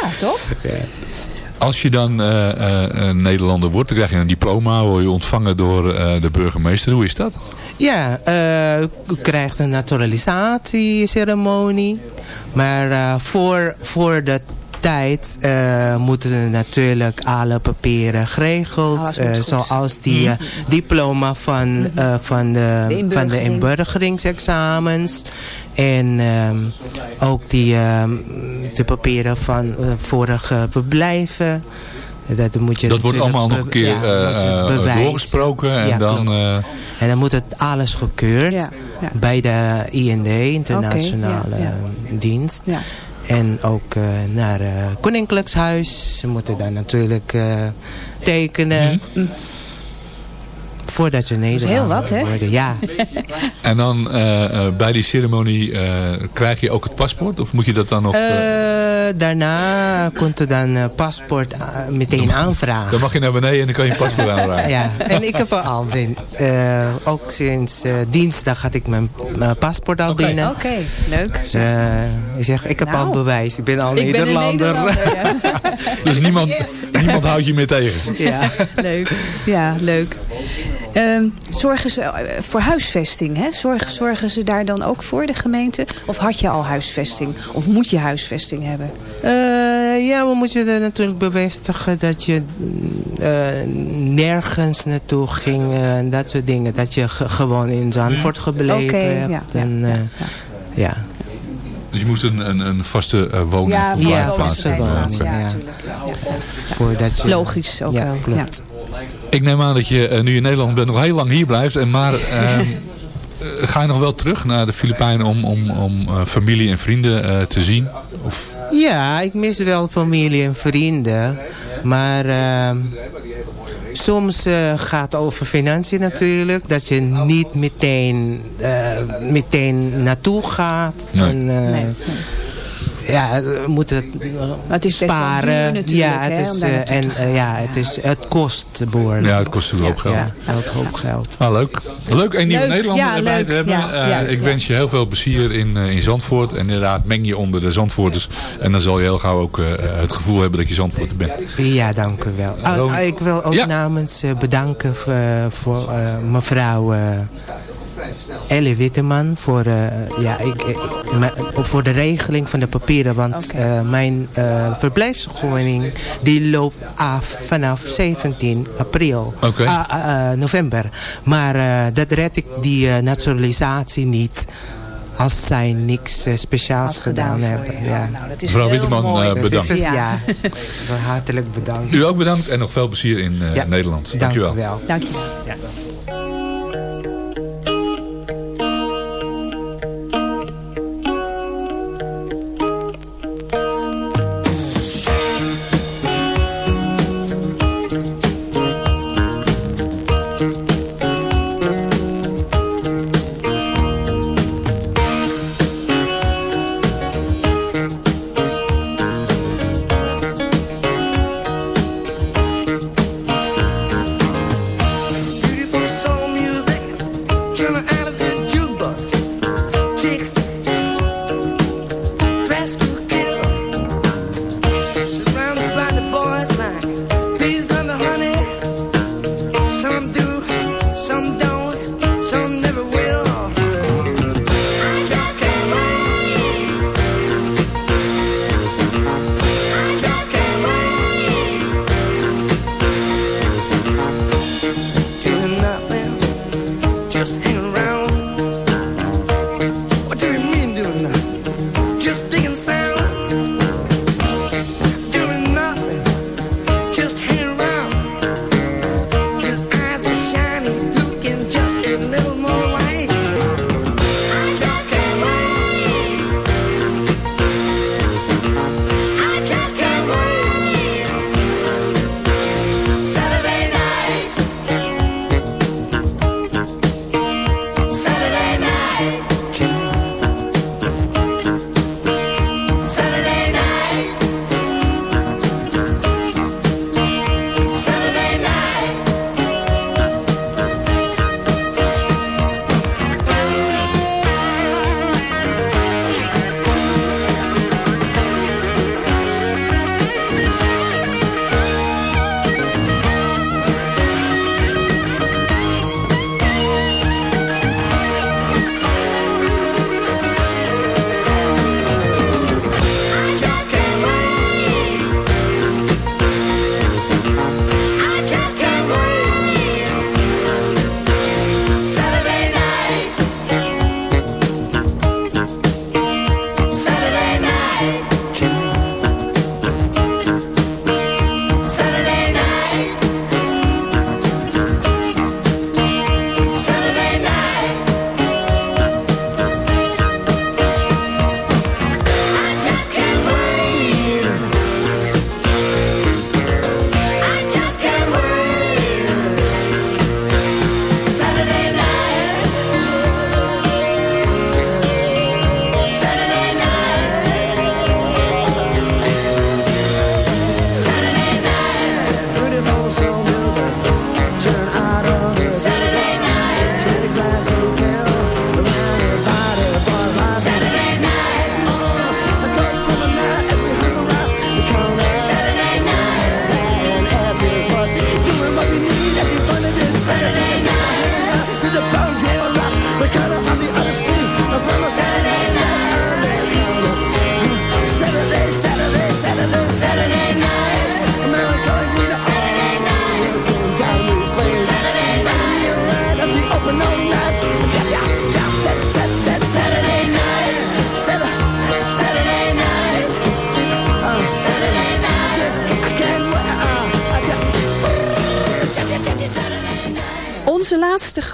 ja, toch? Als je dan eh, eh, een Nederlander wordt, dan krijg je een diploma, word je ontvangen door eh, de burgemeester. Hoe is dat? Ja, eh, u krijgt een naturalisatieceremonie. Maar eh, voor, voor de tijd eh, moeten natuurlijk alle papieren geregeld. Goed. zoals die eh, diploma van, eh, van, de, De van de inburgering. inburgeringsexamens. En ehm, ook die, ehm, de papieren van vorige verblijven. Dat, moet je Dat wordt allemaal nog een keer ja, eh, eh, doorgesproken. En Ja, dan, eh, En dan moet het alles gekeurd Ja, bij de IND, Internationale Dienst. Ja. En ook eh, naar uh, Koninklijkshuis. Ze moeten daar natuurlijk eh, tekenen. Voordat ze Nederlander heel wat, hè? worden. Ja. en dan eh, eh, bij die ceremonie eh, krijg je ook het paspoort? Of moet je dat dan nog... eh, Eh, daarna komt er dan paspoort meteen aanvragen. dan mag je naar beneden en dan kan je een paspoort aanvragen. Ja, en ik heb al binnen. Eh, ook sinds eh, dinsdag had ik mijn paspoort al binnen. Oké, leuk. Dus, eh, ik zeg, ik heb Nou. al bewijs. Ik ben al Ik ben een Nederlander. Ja. *laughs* Dus niemand, niemand houdt je meer tegen. ja. leuk. Ja, leuk. Ehm, zorgen ze eh, voor huisvesting? Hè? Zorgen, zorgen ze daar dan ook voor, de gemeente? Of had je al huisvesting? Of moet je huisvesting hebben? Eh, ja, we moeten er natuurlijk bevestigen dat je eh, nergens naartoe ging en dat soort dingen. Dat je ge- gewoon in Zandvoort gebleven Oké, hebt. ja, ja, en, eh, ja. Dus je moest een, een, een vaste uh, woning Ja, of Ja, vaste hebben. woning. Ja. natuurlijk. Ja, ja. Voordat je, Logisch ook ja, wel. Klopt. Ik neem aan dat je uh, nu in Nederland bent nog heel lang hier blijft. En maar uh, ga je nog wel terug naar de Filipijnen om, om, om uh, familie en vrienden te zien? Of Ja, ik mis wel familie en vrienden. Maar ehm, soms eh, gaat het over financiën natuurlijk. Dat je niet meteen, eh, meteen naartoe gaat. Nee. En, eh, Nee. Ja, we moeten het is sparen. duur ja, het is, eh, en gaan. eh, ja, het, is, het kost behoorlijk. Ja, het kost een hoop geld. Ja, een hoop geld. Ah, leuk. Leuk een nieuwe Leuk, Nederlander ja, erbij leuk, te hebben. ja, Eh, ja, ik ja. wens je heel veel plezier in, eh, in Zandvoort. En inderdaad, meng je onder de Zandvoorters. En dan zal je heel gauw ook eh, het gevoel hebben dat je Zandvoorter bent. Ja, dank u wel. Ah, ah, ik wil ook Ja. namens eh, bedanken voor, eh, voor mevrouw Ellie Witteman voor, eh, ja, ik, voor de regeling van de papieren. Want eh, mijn eh verblijfsvergunning die loopt af vanaf 17 april. Ah, ah, ah, november. Maar eh, dat red ik die naturalisatie niet als zij niks speciaals Had gedaan hebben. Ja. Nou, dat is Mevrouw Witteman, Dus bedankt. Ja. ja, hartelijk bedankt. U ook bedankt en nog veel plezier in eh, Ja. Nederland. Dank Dankjewel. u wel. Dank je wel.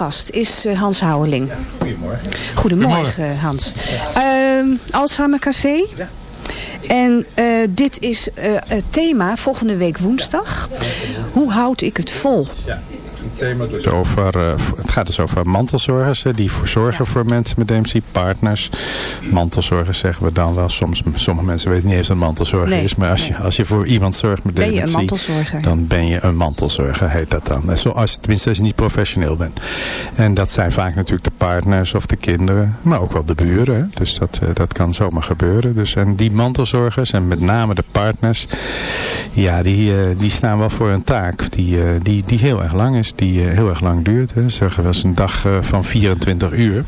Gast is eh, Hans Houweling. Goedemorgen. Goedemorgen, Hans. Ehm, Alzheimer Café. En eh, dit is eh, het thema volgende week woensdag. Hoe houd ik het vol? Dus over, eh, het gaat dus over mantelzorgers die voor zorgen voor mensen met dementie, partners. Mantelzorgers zeggen we dan wel. Soms, sommige mensen weten niet eens wat mantelzorger Nee, is. Maar als, je, als je voor iemand zorgt met Ben je een dementie, mantelzorger? dan ben je een mantelzorger, heet dat dan. En zo, als, tenminste als je niet professioneel bent. En dat zijn vaak natuurlijk de partners of de kinderen, maar ook wel de buren. hè. Dus dat, eh, dat kan zomaar gebeuren. Dus, en die mantelzorgers en met name de partners, ja, die, eh, die staan wel voor een taak die, eh, die, die heel erg lang is, die eh, heel erg lang duurt. Hè. Ze zeggen wel eens een dag van 24 uur.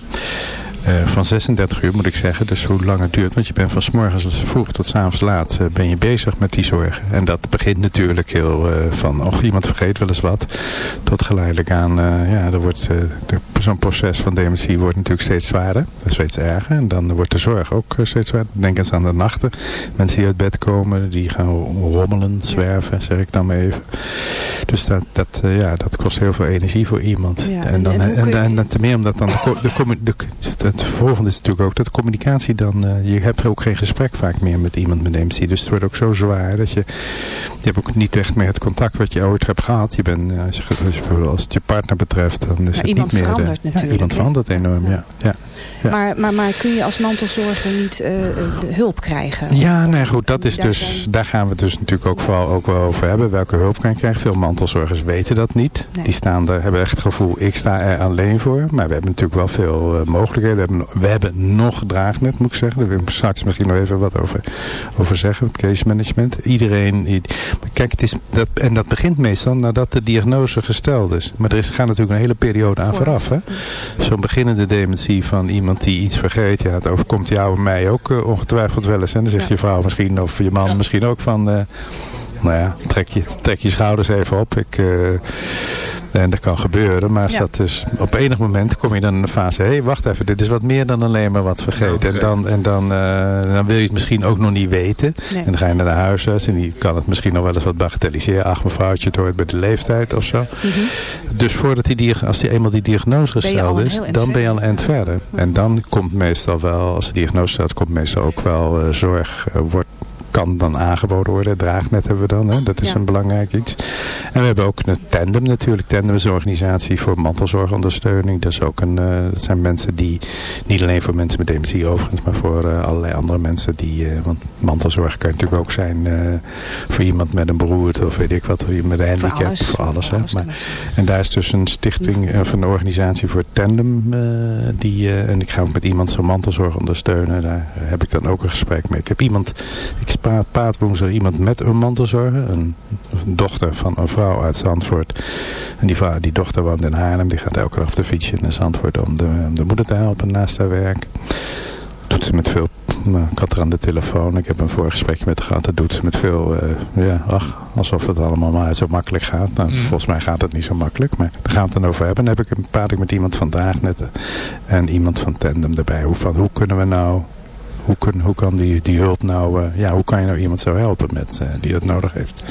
Eh, van 36 uur moet ik zeggen. Dus hoe lang het duurt. Want je bent van s morgens vroeg tot s avonds laat eh, ben je bezig met die zorg. En dat begint natuurlijk heel eh, van, och iemand vergeet wel eens wat. Tot geleidelijk aan, ja, er wordt zo'n proces van dementie wordt natuurlijk steeds zwaarder. Dat is steeds erger. En dan wordt de zorg ook steeds zwaarder. Denk eens aan de nachten. Mensen die uit bed komen, die gaan rommelen, zwerven, zeg ik dan maar even. Dus dat, dat, ja, dat kost heel veel energie voor iemand. Ja, en, dan, en en, en, dan te meer omdat dan de, de, de, het volgende is natuurlijk ook dat communicatie dan, eh, je hebt ook geen gesprek vaak meer met iemand met dementie. Dus het wordt ook zo zwaar dat je, je hebt ook niet echt meer het contact wat je ooit hebt gehad. Je bent, eh, als, je, als, het je partner betreft, dan is het iemand niet meer de, verandert ja, natuurlijk, iemand verandert enorm, ja. ja. Maar, maar, maar kun je als mantelzorger niet eh, de hulp krijgen? Ja, nee, goed. Dat is Daar dus, daar gaan we het dus natuurlijk ook wel, ook wel over hebben. Welke hulp kan je krijgen? Veel mantelzorgers weten dat niet. Nee. Die staan er, hebben echt het gevoel, ik sta er alleen voor. Maar we hebben natuurlijk wel veel eh, mogelijkheden. We hebben, we hebben nog draagnet, moet ik zeggen. Daar wil ik straks misschien nog even wat over, over zeggen. Het case management. Iedereen. Kijk, het is, dat, en dat begint meestal nadat de diagnose gesteld is. Maar er is, gaat natuurlijk een hele periode aan vooraf. Zo'n beginnende dementie van iemand die iets vergeet. Ja, het overkomt jou en mij ook eh, ongetwijfeld wel eens. En dan zegt je vrouw misschien of je man misschien ook van... eh, nou ja, trek je, trek je schouders even op. Ik, eh, en dat kan gebeuren. Maar Ja. dat dus, op enig moment kom je dan in een fase... Hé, hey, wacht even, dit is wat meer dan alleen maar wat vergeten. En, dan, en dan, eh, dan wil je het misschien ook nog niet weten. Nee. En dan ga je naar de huisarts. En die kan het misschien nog wel eens wat bagatelliseren. Ach, mevrouwtje, het hoort bij de leeftijd of zo. Dus voordat die, diag- als die eenmaal die diagnose gesteld is, dan ben je al een verder. eind verder. En dan komt meestal wel, als de diagnose staat, komt meestal ook wel eh, zorg, eh, wordt kan dan aangeboden worden. Draagnet hebben we dan, hè? dat is Ja. een belangrijk iets. En we hebben ook een Tandem natuurlijk. Tandem is een organisatie voor mantelzorgondersteuning. Dat, is ook een, eh, dat zijn mensen die, niet alleen voor mensen met dementie overigens, maar voor eh, allerlei andere mensen die, eh, want mantelzorg kan natuurlijk ook zijn voor iemand met een beroerte of weet ik wat, of iemand met een handicap, alles. voor alles. hè. Maar, en daar is dus een stichting of een organisatie voor Tandem. die, en ik ga ook met iemand zo'n mantelzorg ondersteunen. Daar heb ik dan ook een gesprek mee. Ik heb iemand, ik praat, praat woensdag iemand met een mantelzorger. Een, een dochter van een vrouw uit Zandvoort. En die, vrouw, die dochter woont in Haarlem. Die gaat elke dag op de fietsje naar Zandvoort om de, om de moeder te helpen naast haar werk. Doet ze met veel... Nou, ik had er aan de telefoon. Ik heb een voorgesprekje met haar gehad. Dat doet ze met veel... eh, ja, ach, alsof het allemaal maar zo makkelijk gaat. Nou, volgens mij gaat het niet zo makkelijk. Maar daar gaan we het dan over hebben. Dan heb ik, een- praat ik met iemand van Draagnet en iemand van Tandem erbij. Hoe, van, hoe kunnen we nou... Hoe, kun, hoe kan die, die hulp nou... eh, ja, hoe kan je nou iemand zo helpen met, eh, die dat nodig heeft?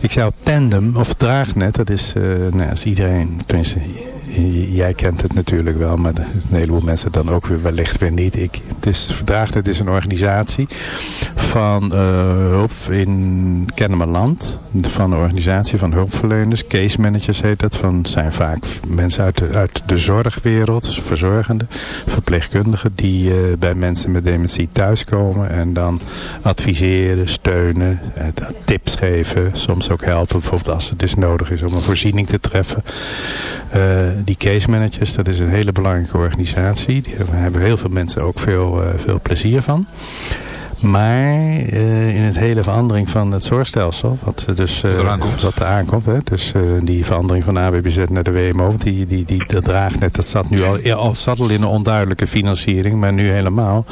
Ik zou tandem of draagnet, dat is, eh nou, als iedereen, tenminste, jij kent het natuurlijk wel, maar een heleboel mensen dan ook weer wellicht weer niet. Ik, het is, draagnet is een organisatie van hulp in Kennemerland, van een organisatie van hulpverleners, case managers heet dat, van zijn vaak mensen uit de, uit de zorgwereld, verzorgenden, verpleegkundigen die bij mensen met dementie thuiskomen en dan adviseren, steunen, eh, tips geven, soms ook helpen, bijvoorbeeld als het dus nodig is om een voorziening te treffen. Eh, die case managers, dat is een hele belangrijke organisatie. Hebben, hebben heel veel mensen ook veel, eh, veel plezier van. Maar eh, in het hele verandering van het zorgstelsel, wat, dus, eh, Wat er aankomt, hè, dus eh, die verandering van de AWBZ naar de WMO, die, die, die, dat draagnet, dat zat nu al, al, zat al in een onduidelijke financiering, maar nu helemaal.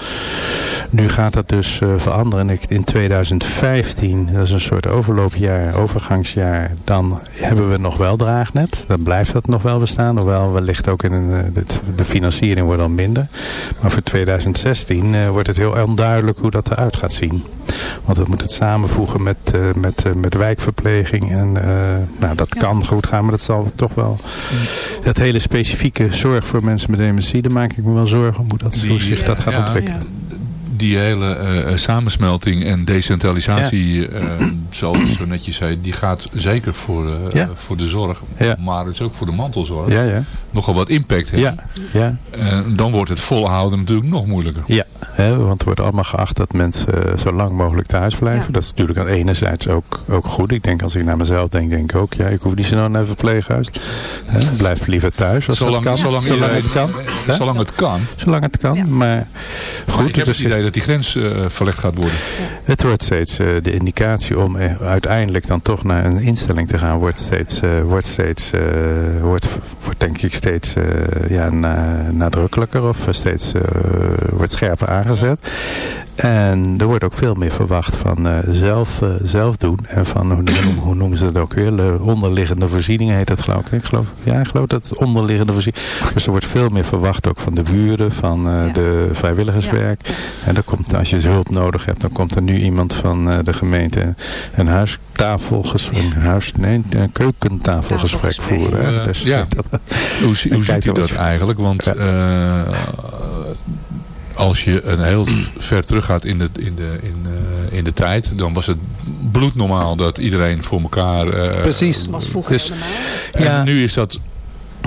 Nu gaat dat dus veranderen. En ik- in 2015, dat is een soort overloopjaar, overgangsjaar, dan hebben we nog wel draagnet. Dan blijft dat nog wel bestaan, hoewel wellicht ook in een, dit- de financiering wordt dan minder. Maar voor 2016 eh, wordt het heel onduidelijk hoe dat eruit gaat zien. Want we moeten het samenvoegen met, eh, met, eh, met wijkverpleging. En eh, nou, dat kan goed gaan, maar dat zal toch wel... Dat hele specifieke zorg voor mensen met dementie, daar maak ik me wel zorgen om hoe, dat, hoe zich dat gaat ja, ontwikkelen. Die hele eh, samensmelting en decentralisatie, eh, zoals je zo netjes zei, die gaat zeker voor, eh, Ja. voor de zorg, Ja. maar het is ook voor de mantelzorg, Ja, ja. nogal wat impact hebben. Ja, ja. En dan wordt het volhouden natuurlijk nog moeilijker. Ja, hè, want er wordt allemaal geacht dat mensen eh, zo lang mogelijk thuis blijven. Ja. Dat is natuurlijk aan enerzijds ook, ook goed. Ik denk als ik naar mezelf denk, denk ik ook, ja, ik hoef niet zo naar een verpleeghuis. Hè, blijf liever thuis als Zolang, dat kan. zolang, zolang het kan. Zolang het kan. Zolang het kan. Ja. Maar Maar goed, ik heb dus het idee dat die grens eh, verlegd gaat worden. het wordt steeds eh, de indicatie om eh, uiteindelijk dan toch naar een instelling te gaan, wordt steeds, eh, wordt steeds, eh, wordt, wordt denk ik steeds eh, ja, na- nadrukkelijker of steeds eh, wordt scherper aangezet. En er wordt ook veel meer verwacht van eh, zelf, eh, zelf doen en van, hoe, noemen- hoe noemen ze dat ook weer, De onderliggende voorzieningen heet dat geloof ik. ik geloof, ja, ik geloof dat onderliggende voorzieningen. Dus er wordt veel meer verwacht ook van de buren, van eh, Ja. de vrijwilligerswerk. En dan komt, als je hulp nodig hebt, dan komt er nu iemand van eh, de gemeente een huistafelgesprek, een huis, nee, een keukentafelgesprek Tafelgesprek. voeren. Dus ja. dat- Hoe, En hoe ziet u dat eigenlijk? Want eh, als je een heel *clears throat* ver terug gaat in de, in, de, in, eh, in de tijd, dan was het bloednormaal dat iedereen voor elkaar... eh, Precies. was vroeger Dus- normaal. En Ja. nu is dat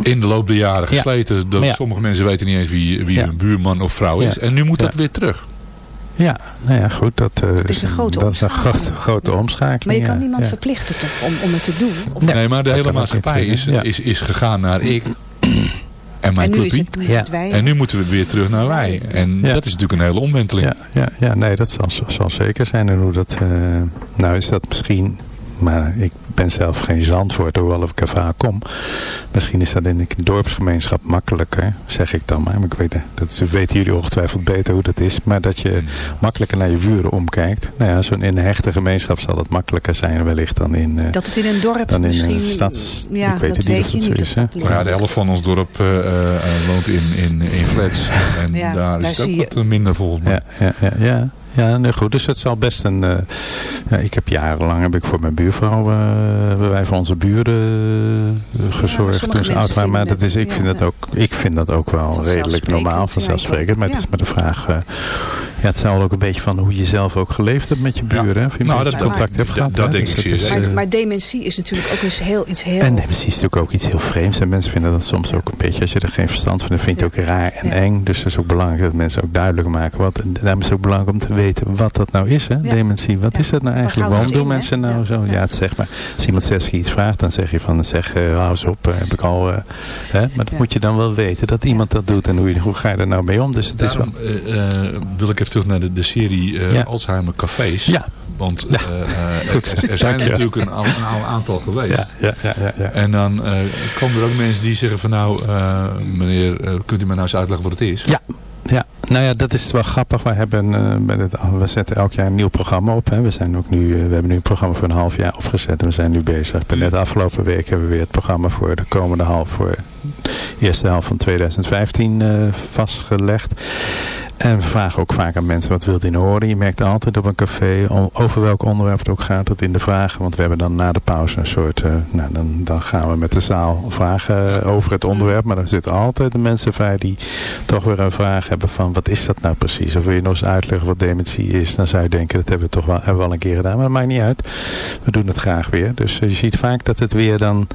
in de loop der jaren Ja. gesleten. Dat ja. sommige mensen weten niet eens wie, wie Ja. hun buurman of vrouw is. Ja. En nu moet dat Ja. weer terug. Ja, nou ja, goed. Dat, eh, is een grote dat is een omschakeling. grote, grote omschakeling. Maar je kan ja, niemand ja. verplichten toch om, om het te doen? Of- Nee, nee, maar de hele maatschappij is, ja. is, is gegaan naar ik *clears throat* en mijn en clubje. Ja. En nu moeten we weer terug naar wij. En Ja. dat is natuurlijk een hele omwenteling. Ja, ja, ja, nee, dat zal, zal zeker zijn. En hoe dat, eh, nou is dat misschien, maar ik ben zelf geen zandvoort, hoewel ik er vaak kom. Misschien is dat in een dorpsgemeenschap makkelijker, zeg ik dan maar. maar ik weet, het, dat weten jullie ongetwijfeld beter hoe dat is. Maar dat je makkelijker naar je buren omkijkt. Nou ja, zo'n in een hechte gemeenschap zal dat makkelijker zijn wellicht dan in... eh, Dat het in een dorp dan in misschien... een stad. Ja, ik weet dat weet je niet. dat ja, de helft van ons dorp eh, eh, eh, woont in, in, in flats. En Ja, daar daar is het zie ook wat minder volgens mij. Ja, ja, ja, ja. Ja, nee, goed. Dus het zal best een... eh, ja, ik heb jarenlang heb ik voor mijn buurvrouw... eh, hebben wij voor onze buren eh, gezorgd toen ze oud. Maar dat is, ik, vind dat ook, ik vind dat ook wel redelijk normaal, vanzelfsprekend. Maar het is maar de vraag... ja, het zal ook een beetje van hoe je zelf ook geleefd hebt met je buren. hè? Of je Nou, dat- contact hebt gehad. dat denk Dus ik zeer zeker. Maar, eh, maar dementie is natuurlijk ook eens heel, iets heel... en dementie is natuurlijk ook iets heel vreemds. En mensen vinden dat soms ook een beetje, als je er geen verstand van hebt, vind je het ook raar en Ja. eng. Dus het is ook belangrijk dat mensen ook duidelijk maken wat. En daarom is het ook belangrijk om te weten wat dat nou is, hè? Ja. Dementie. Wat Ja. is dat nou eigenlijk? Waarom doen mensen nou Ja. zo? Ja, Ja. het zeg maar. Als iemand zegt je iets vraagt, dan zeg je van, zeg, eh, hou eens op, eh, heb ik al. hè? Maar dat Ja. moet je dan wel weten, dat iemand dat doet. En hoe, je, hoe ga je er nou mee om? Dus het is wel... Wil ik even terug naar de, de serie eh, Ja. Alzheimer Cafés. Ja. Want Ja. eh, eh, *laughs* er, er zijn natuurlijk een, een al- aantal geweest. Ja, ja, ja. En dan komen er ook mensen die zeggen van nou, meneer, kunt u me nou eens uitleggen wat het is? Ja. Ja, nou ja, dat is wel grappig. We, hebben, eh, bij het, we zetten elk jaar een nieuw programma op. Hè. We, zijn ook nu, we hebben nu een programma voor een half jaar opgezet. En we zijn nu bezig. Net afgelopen week hebben we weer het programma voor de komende half, voor de eerste helft van 2015 eh, vastgelegd. En we vragen ook vaak aan mensen, wat wilt u nou horen? Je merkt altijd op een café, over welk onderwerp het ook gaat, het in de vragen. Want we hebben dan na de pauze een soort, eh, nou dan, dan gaan we met de zaal vragen eh, over het onderwerp. Maar er zitten altijd de mensen bij die toch weer een vraag hebben van, wat is dat nou precies? Of wil je nog eens uitleggen wat dementie is? Dan zou je denken, dat hebben we toch wel, hebben we al een keer gedaan. Maar dat maakt niet uit. We doen het graag weer. Dus eh, je ziet vaak dat het weer dan,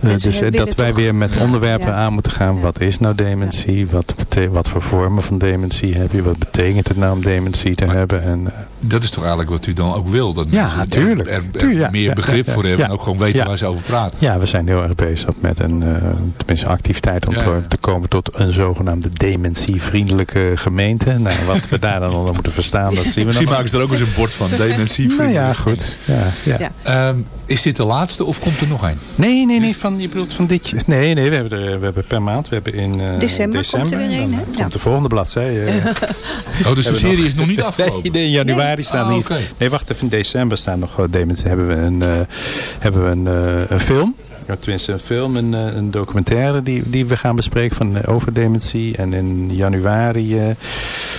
dus, dat wij toch- weer met onderwerpen Ja. aan moeten gaan. Wat is nou dementie? Wat, wat voor vormen van dementie heb je? Wat betekent het nou om dementie te hebben? En, eh, Dat is toch eigenlijk wat u dan ook wil? Dat Ja, mensen er- tuurlijk. Er, er Tuurlijk, meer ja, begrip ja, voor hebben ja. en ook gewoon weten Ja. waar ze over praten. ja, we zijn heel erg bezig met een, eh, tenminste activiteit om Ja, te- ja. te komen tot een zogenaamde dementievriendelijke gemeente. Nou, wat we daar dan onder moeten verstaan, dat zien we Misschien nog. maken ze er ook eens een bord van. Dementie. *laughs* Nou ja, goed. Ja, ja. Ja. Ehm, is dit de laatste of komt er nog een? Nee, nee, nee. Dus- Van, je bedoelt van dit jaar? Nee, nee. We hebben, er, we hebben per maand. We hebben in eh, December komt er weer dan een? Komt Ja. de volgende bladzij. eh. Oh, dus de serie nog- is nog niet *laughs* afgelopen? Nee, nee, in januari staan Ah, niet. oké. Nee, wacht even. In december staan nog wat dementie. Hebben we een, eh, hebben we een, eh, een film. Ja, tenminste een film, een, eh, een documentaire die, die we gaan bespreken van, eh, over dementie. En in januari eh,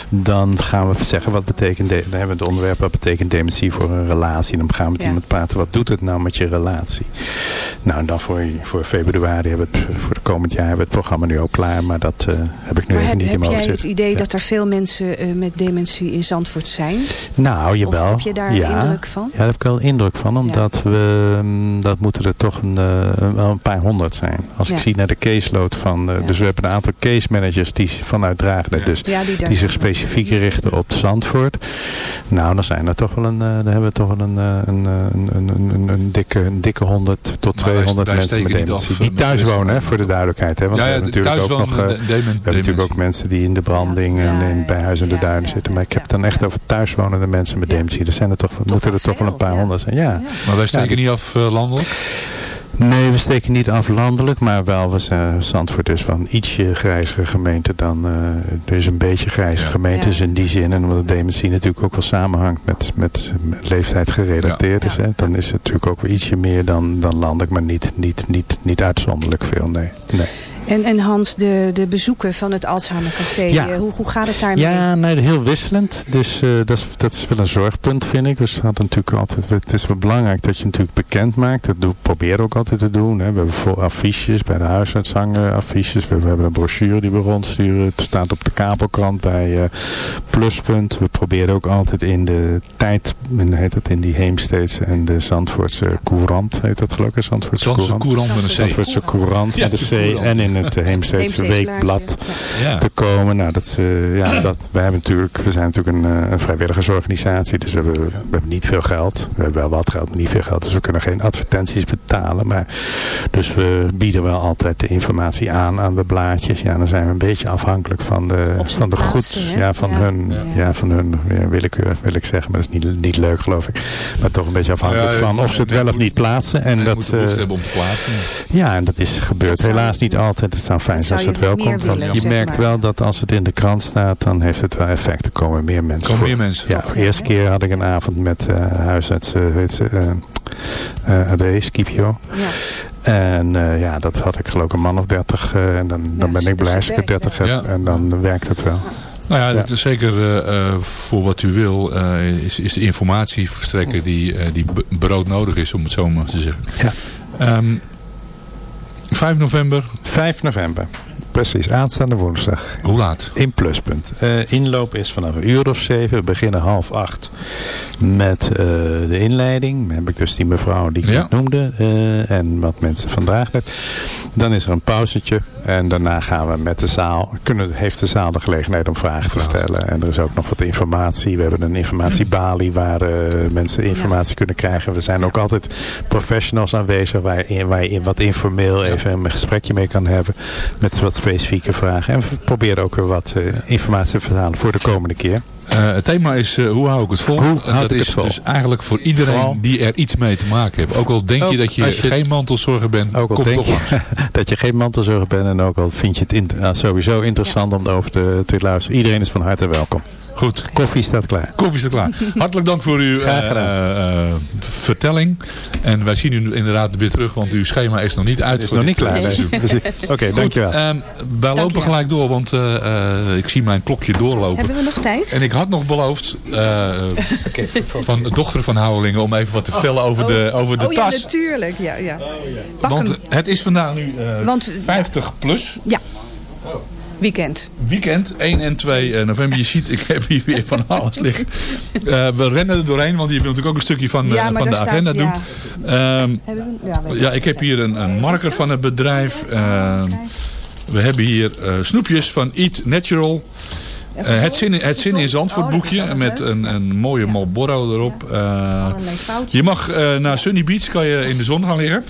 dan gaan we zeggen wat betekent, de, dan hebben we het onderwerp wat betekent dementie voor een relatie. Dan gaan we met Ja. iemand praten, wat doet het nou met je relatie? Nou, en dan voor, voor februari, hebben we het, voor de komend jaar hebben we het programma nu ook klaar. Maar dat heb ik nu Maar even heb, niet in heb mijn jij hoofd het zitten. idee Ja. dat er veel mensen met dementie in Zandvoort zijn? Nou, jawel. Of heb je daar ja. indruk van? Ja, daar heb ik wel indruk van. Omdat we, mm, dat moeten er toch een, wel een paar honderd zijn. Als ik zie naar de caseload van, eh, dus we hebben een aantal case managers die vanuit Dragen, dus Ja, die zich specifiek richten op Zandvoort. Nou, dan zijn er toch wel een, eh, dan hebben we toch wel een, eh, een, eh, een, een, een, een, een dikke, een dikke 100 tot Maar wij- 200 wij mensen met dementie. af, Die eh, thuis wonen, hè, voor de duidelijkheid. Hè, want Ja, we hebben natuurlijk ook nog, eh, we hebben natuurlijk ook mensen die in de branding en in, bij Huis in de Duinen zitten. Maar ik heb het dan echt over thuiswonende mensen met dementie. Er zijn er toch, moeten er toch wel een paar honderd zijn. Ja. Maar wij steken niet af eh, landelijk? Nee, we steken niet af landelijk, maar wel, we zijn, Zandvoort is wel een ietsje grijzere gemeente dan, eh dus een beetje grijze gemeente is in die zin. En omdat de dementie natuurlijk ook wel samenhangt met, met leeftijd gerelateerd is, hè, dan is het natuurlijk ook wel ietsje meer dan, dan landelijk, maar niet, niet, niet, niet uitzonderlijk veel, nee. nee. En, en Hans, de, de bezoeken van het Alzheimer Café, Ja. eh, hoe, hoe gaat het daarmee? Ja, nee, heel wisselend. Dus eh, dat, is, dat is wel een zorgpunt, vind ik. Dus we hadden natuurlijk altijd, het is wel belangrijk dat je het natuurlijk bekend maakt. Dat doen, proberen we ook altijd te doen. Hè. We hebben vol affiches bij de huisartsangen, affiches. We, we hebben een brochure die we rondsturen. Het staat op de kabelkrant bij eh, Pluspunt. We proberen ook altijd in de tijd, in, heet het, in die Heemsteedse en de Zandvoortse Courant, heet dat geloof ik, Zandvoortse Zandvoortse Courant. Courant met een C. Zandvoortse Courant met de een C Courant. en in het eh, *laughs* Heemsteedse Heemsteedse Weekblad Ja. te komen. Nou, dat, eh, ja, dat, wij hebben natuurlijk, we zijn natuurlijk een, eh, een vrijwilligersorganisatie, dus we hebben, we hebben niet veel geld. We hebben wel wat geld, maar niet veel geld, dus we kunnen geen advertenties betalen. Maar, dus we bieden wel altijd de informatie aan aan de blaadjes. Ja, dan zijn we een beetje afhankelijk van de, van de plaatsen, goed, hè? ja, van Ja. hun, ja. van hun ja, willekeur wil ik zeggen, maar dat is niet, niet leuk geloof ik. Maar toch een beetje afhankelijk ja, van of ze het wel of niet plaatsen. En En dat, hebben om te plaatsen. ja, en dat is gebeurt Dat zou- helaas niet altijd. Het zou fijn dat zijn als het wel komt. Want willen, je merkt maar. wel dat als het in de krant staat, dan heeft het wel effect. Er komen meer mensen. Komen voor. meer mensen. Ja, de eerste keer had ik een avond met eh huisarts, eh, weet ze, eh eh, AD, Scipio. Ja. En eh, ja, dat had ik geloof ik een man of dertig. eh, en dan, dan Ja, ben ik dus blij het als ik er dertig heb. Ja. En dan werkt het wel. Nou ja, dat is zeker eh, eh, voor wat u wil, eh, is, is de informatie verstrekken die, eh, die broodnodig is, om het zo maar te zeggen. Ja. Ehm, 5 november, 5 november. Precies, aanstaande woensdag. hoe laat? In Pluspunt. Eh, inloop is vanaf een uur of zeven. We beginnen half acht met eh, de inleiding. Dan heb ik dus die mevrouw die ik Ja. net noemde. eh, en wat mensen vandaag net. Dan is er een pauzetje. En daarna gaan we met de zaal. Kunnen, heeft de zaal de gelegenheid om vragen te stellen. En er is ook nog wat informatie. We hebben een informatiebalie waar eh, mensen informatie kunnen krijgen. We zijn ook altijd professionals aanwezig. Waar, je- waar je wat informeel even een gesprekje mee kan hebben. Met wat specifieke vragen. En we proberen ook weer wat eh, informatie te verzamelen voor de komende keer. Eh, het thema is eh, hoe hou ik het vol? Hoe dat is dus eigenlijk voor iedereen Vooral- die er iets mee te maken heeft. Ook al denk je dat je, geen mantelzorger bent, Ook al kom denk toch je *laughs* dat je geen mantelzorger bent. En ook al vind je het in- eh, sowieso interessant om erover te, te luisteren. Iedereen is van harte welkom. Goed, Koffie staat klaar. koffie is klaar. Hartelijk dank voor uw eh, eh, eh, vertelling. En wij zien u inderdaad weer terug, want uw schema is nog niet uit. Het is voor nog niet klaar. nee. Dus- Oké, Goed, dankjewel. ehm, wij lopen Dankjewel. gelijk door, want eh, eh, ik zie mijn klokje doorlopen. Hebben we nog tijd? En ik had nog beloofd eh, van de dochter van Houwelingen om even wat te vertellen over de, over de oh ja, tas. natuurlijk. Ja, ja. Pak Want hem. het is vandaag nu eh, Want- 50 plus. Ja. Weekend. Weekend, 1 en 2 eh, november. Je ziet, ik heb hier weer van alles liggen. Eh, we rennen er doorheen, want je wil natuurlijk ook een stukje van, Ja, eh, van de agenda doen. Ehm, ja, ja, ik heb hier een, een marker van het bedrijf. Ehm, we hebben hier snoepjes van Eat Natural. Het, zin, in- het Zin in Zandvoort Oh, is boekje met een, een mooie Marlboro erop. Je mag naar Sunny Beach kan je in de zon gaan liggen.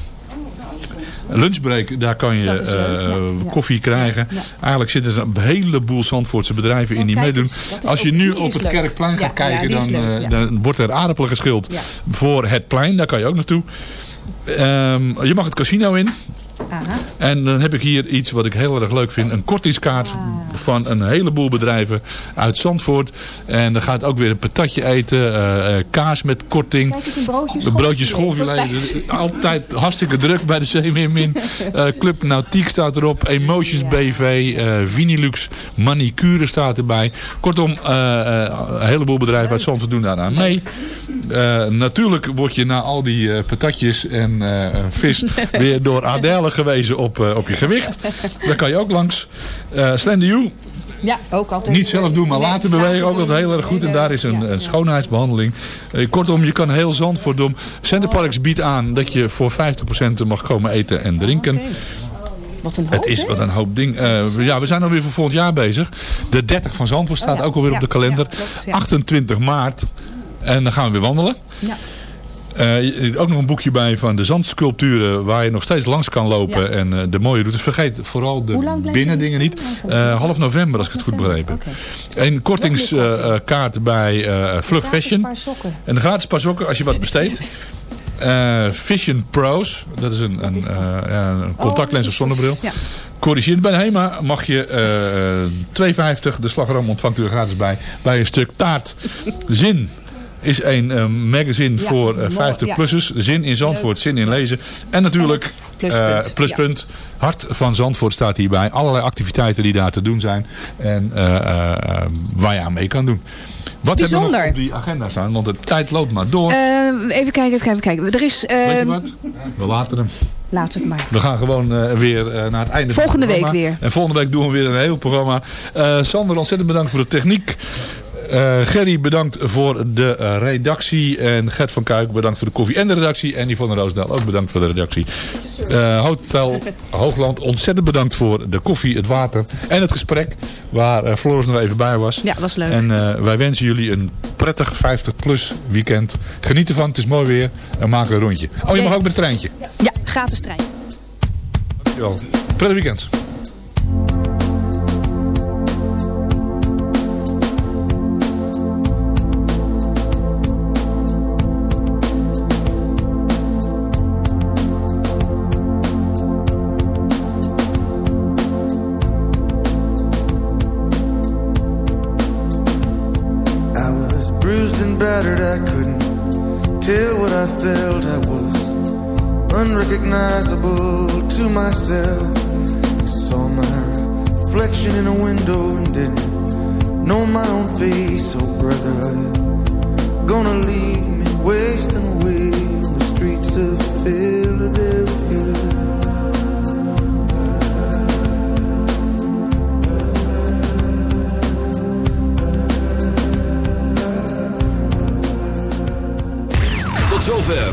Lunchbreak, daar kan je leuk, eh, ja. Koffie krijgen. Eigenlijk zitten er een heleboel Zandvoortse bedrijven in Oh, die kijk meedoen. Als je nu op het leuk. Kerkplein gaat kijken, dan, leuk, eh, dan wordt er aardappelen geschild voor het plein. Daar kan je ook naartoe. Ehm, je mag het casino in. En dan heb ik hier iets wat ik heel erg leuk vind. Een kortingskaart van een heleboel bedrijven uit Zandvoort. En dan gaat ook weer een patatje eten. eh, eh, kaas met korting. Kijk een broodje schoolfilet. Altijd hartstikke druk bij de CWMIN. Eh Club Nautiek staat erop. Emotions BV. eh Vinilux Manicure staat erbij. Kortom, een heleboel bedrijven uit Zandvoort doen daaraan mee. Natuurlijk word je na al die patatjes en vis *laughs* weer door Adele gewezen op, eh, op je gewicht. Daar kan je ook langs. Eh Slender You, Ja, ook altijd. niet zelf doen, maar laten bewegen. Ook altijd heel erg goed. En daar is een, een schoonheidsbehandeling. Eh, kortom, je kan heel Zandvoort doen. Centerparks biedt aan dat je voor 50% mag komen eten en drinken. Wat een hoop, Het is wat een hoop ding. Ja, we zijn alweer voor volgend jaar bezig. De 30 van Zandvoort staat Oh ja, ook alweer ja, op de kalender. ja, klopt, ja. 28 maart. En dan gaan we weer wandelen. Ja. Eh, ook nog een boekje bij van de zandsculpturen waar je nog steeds langs kan lopen Ja. en eh, de mooie routes. Vergeet vooral de binnendingen niet. Eh, half november als ik het goed begrepen. Een kortingskaart bij Vlug Gratis Fashion. paar sokken. En een gratis paar sokken als je wat besteedt. *laughs* Vision Pros. Dat is een, een, een contactlens of zonnebril. Ja. Corrigeer bij de HEMA mag je eh 2,50. De slagroom ontvangt u er gratis bij. Bij een stuk taart. *laughs* Zin is een eh, magazine Ja, voor mooi, 50-plussers. Zin in Zandvoort, zin in lezen. En natuurlijk Pluspunt, eh, pluspunt. Hart van Zandvoort staat hierbij. Allerlei activiteiten die daar te doen zijn. En eh, eh, waar je aan mee kan doen. Wat hebben we Bijzonder. op die agenda staan? Want de tijd loopt maar door. Eh, even kijken, even kijken. Er is... eh, Weet je wat? We laten hem. Laat het maar. We gaan gewoon eh, weer eh, naar het einde van Volgende het programma. week weer. En volgende week doen we weer een heel programma. Eh, Sander, ontzettend bedankt voor de techniek. Eh, Gerry, bedankt voor de eh, redactie. En Gert van Kuik, bedankt voor de koffie en de redactie. En Yvonne Roosdaal, ook bedankt voor de redactie. Eh, Hotel Hoogland, ontzettend bedankt voor de koffie, het water en het gesprek. Waar eh, Floris nog even bij was. Ja, was leuk. En wij wensen jullie een prettig 50-plus weekend. Geniet ervan, het is mooi weer. En maak een rondje. Oh, je mag ook met het treintje. Ja, gratis trein. Dankjewel. Prettig weekend.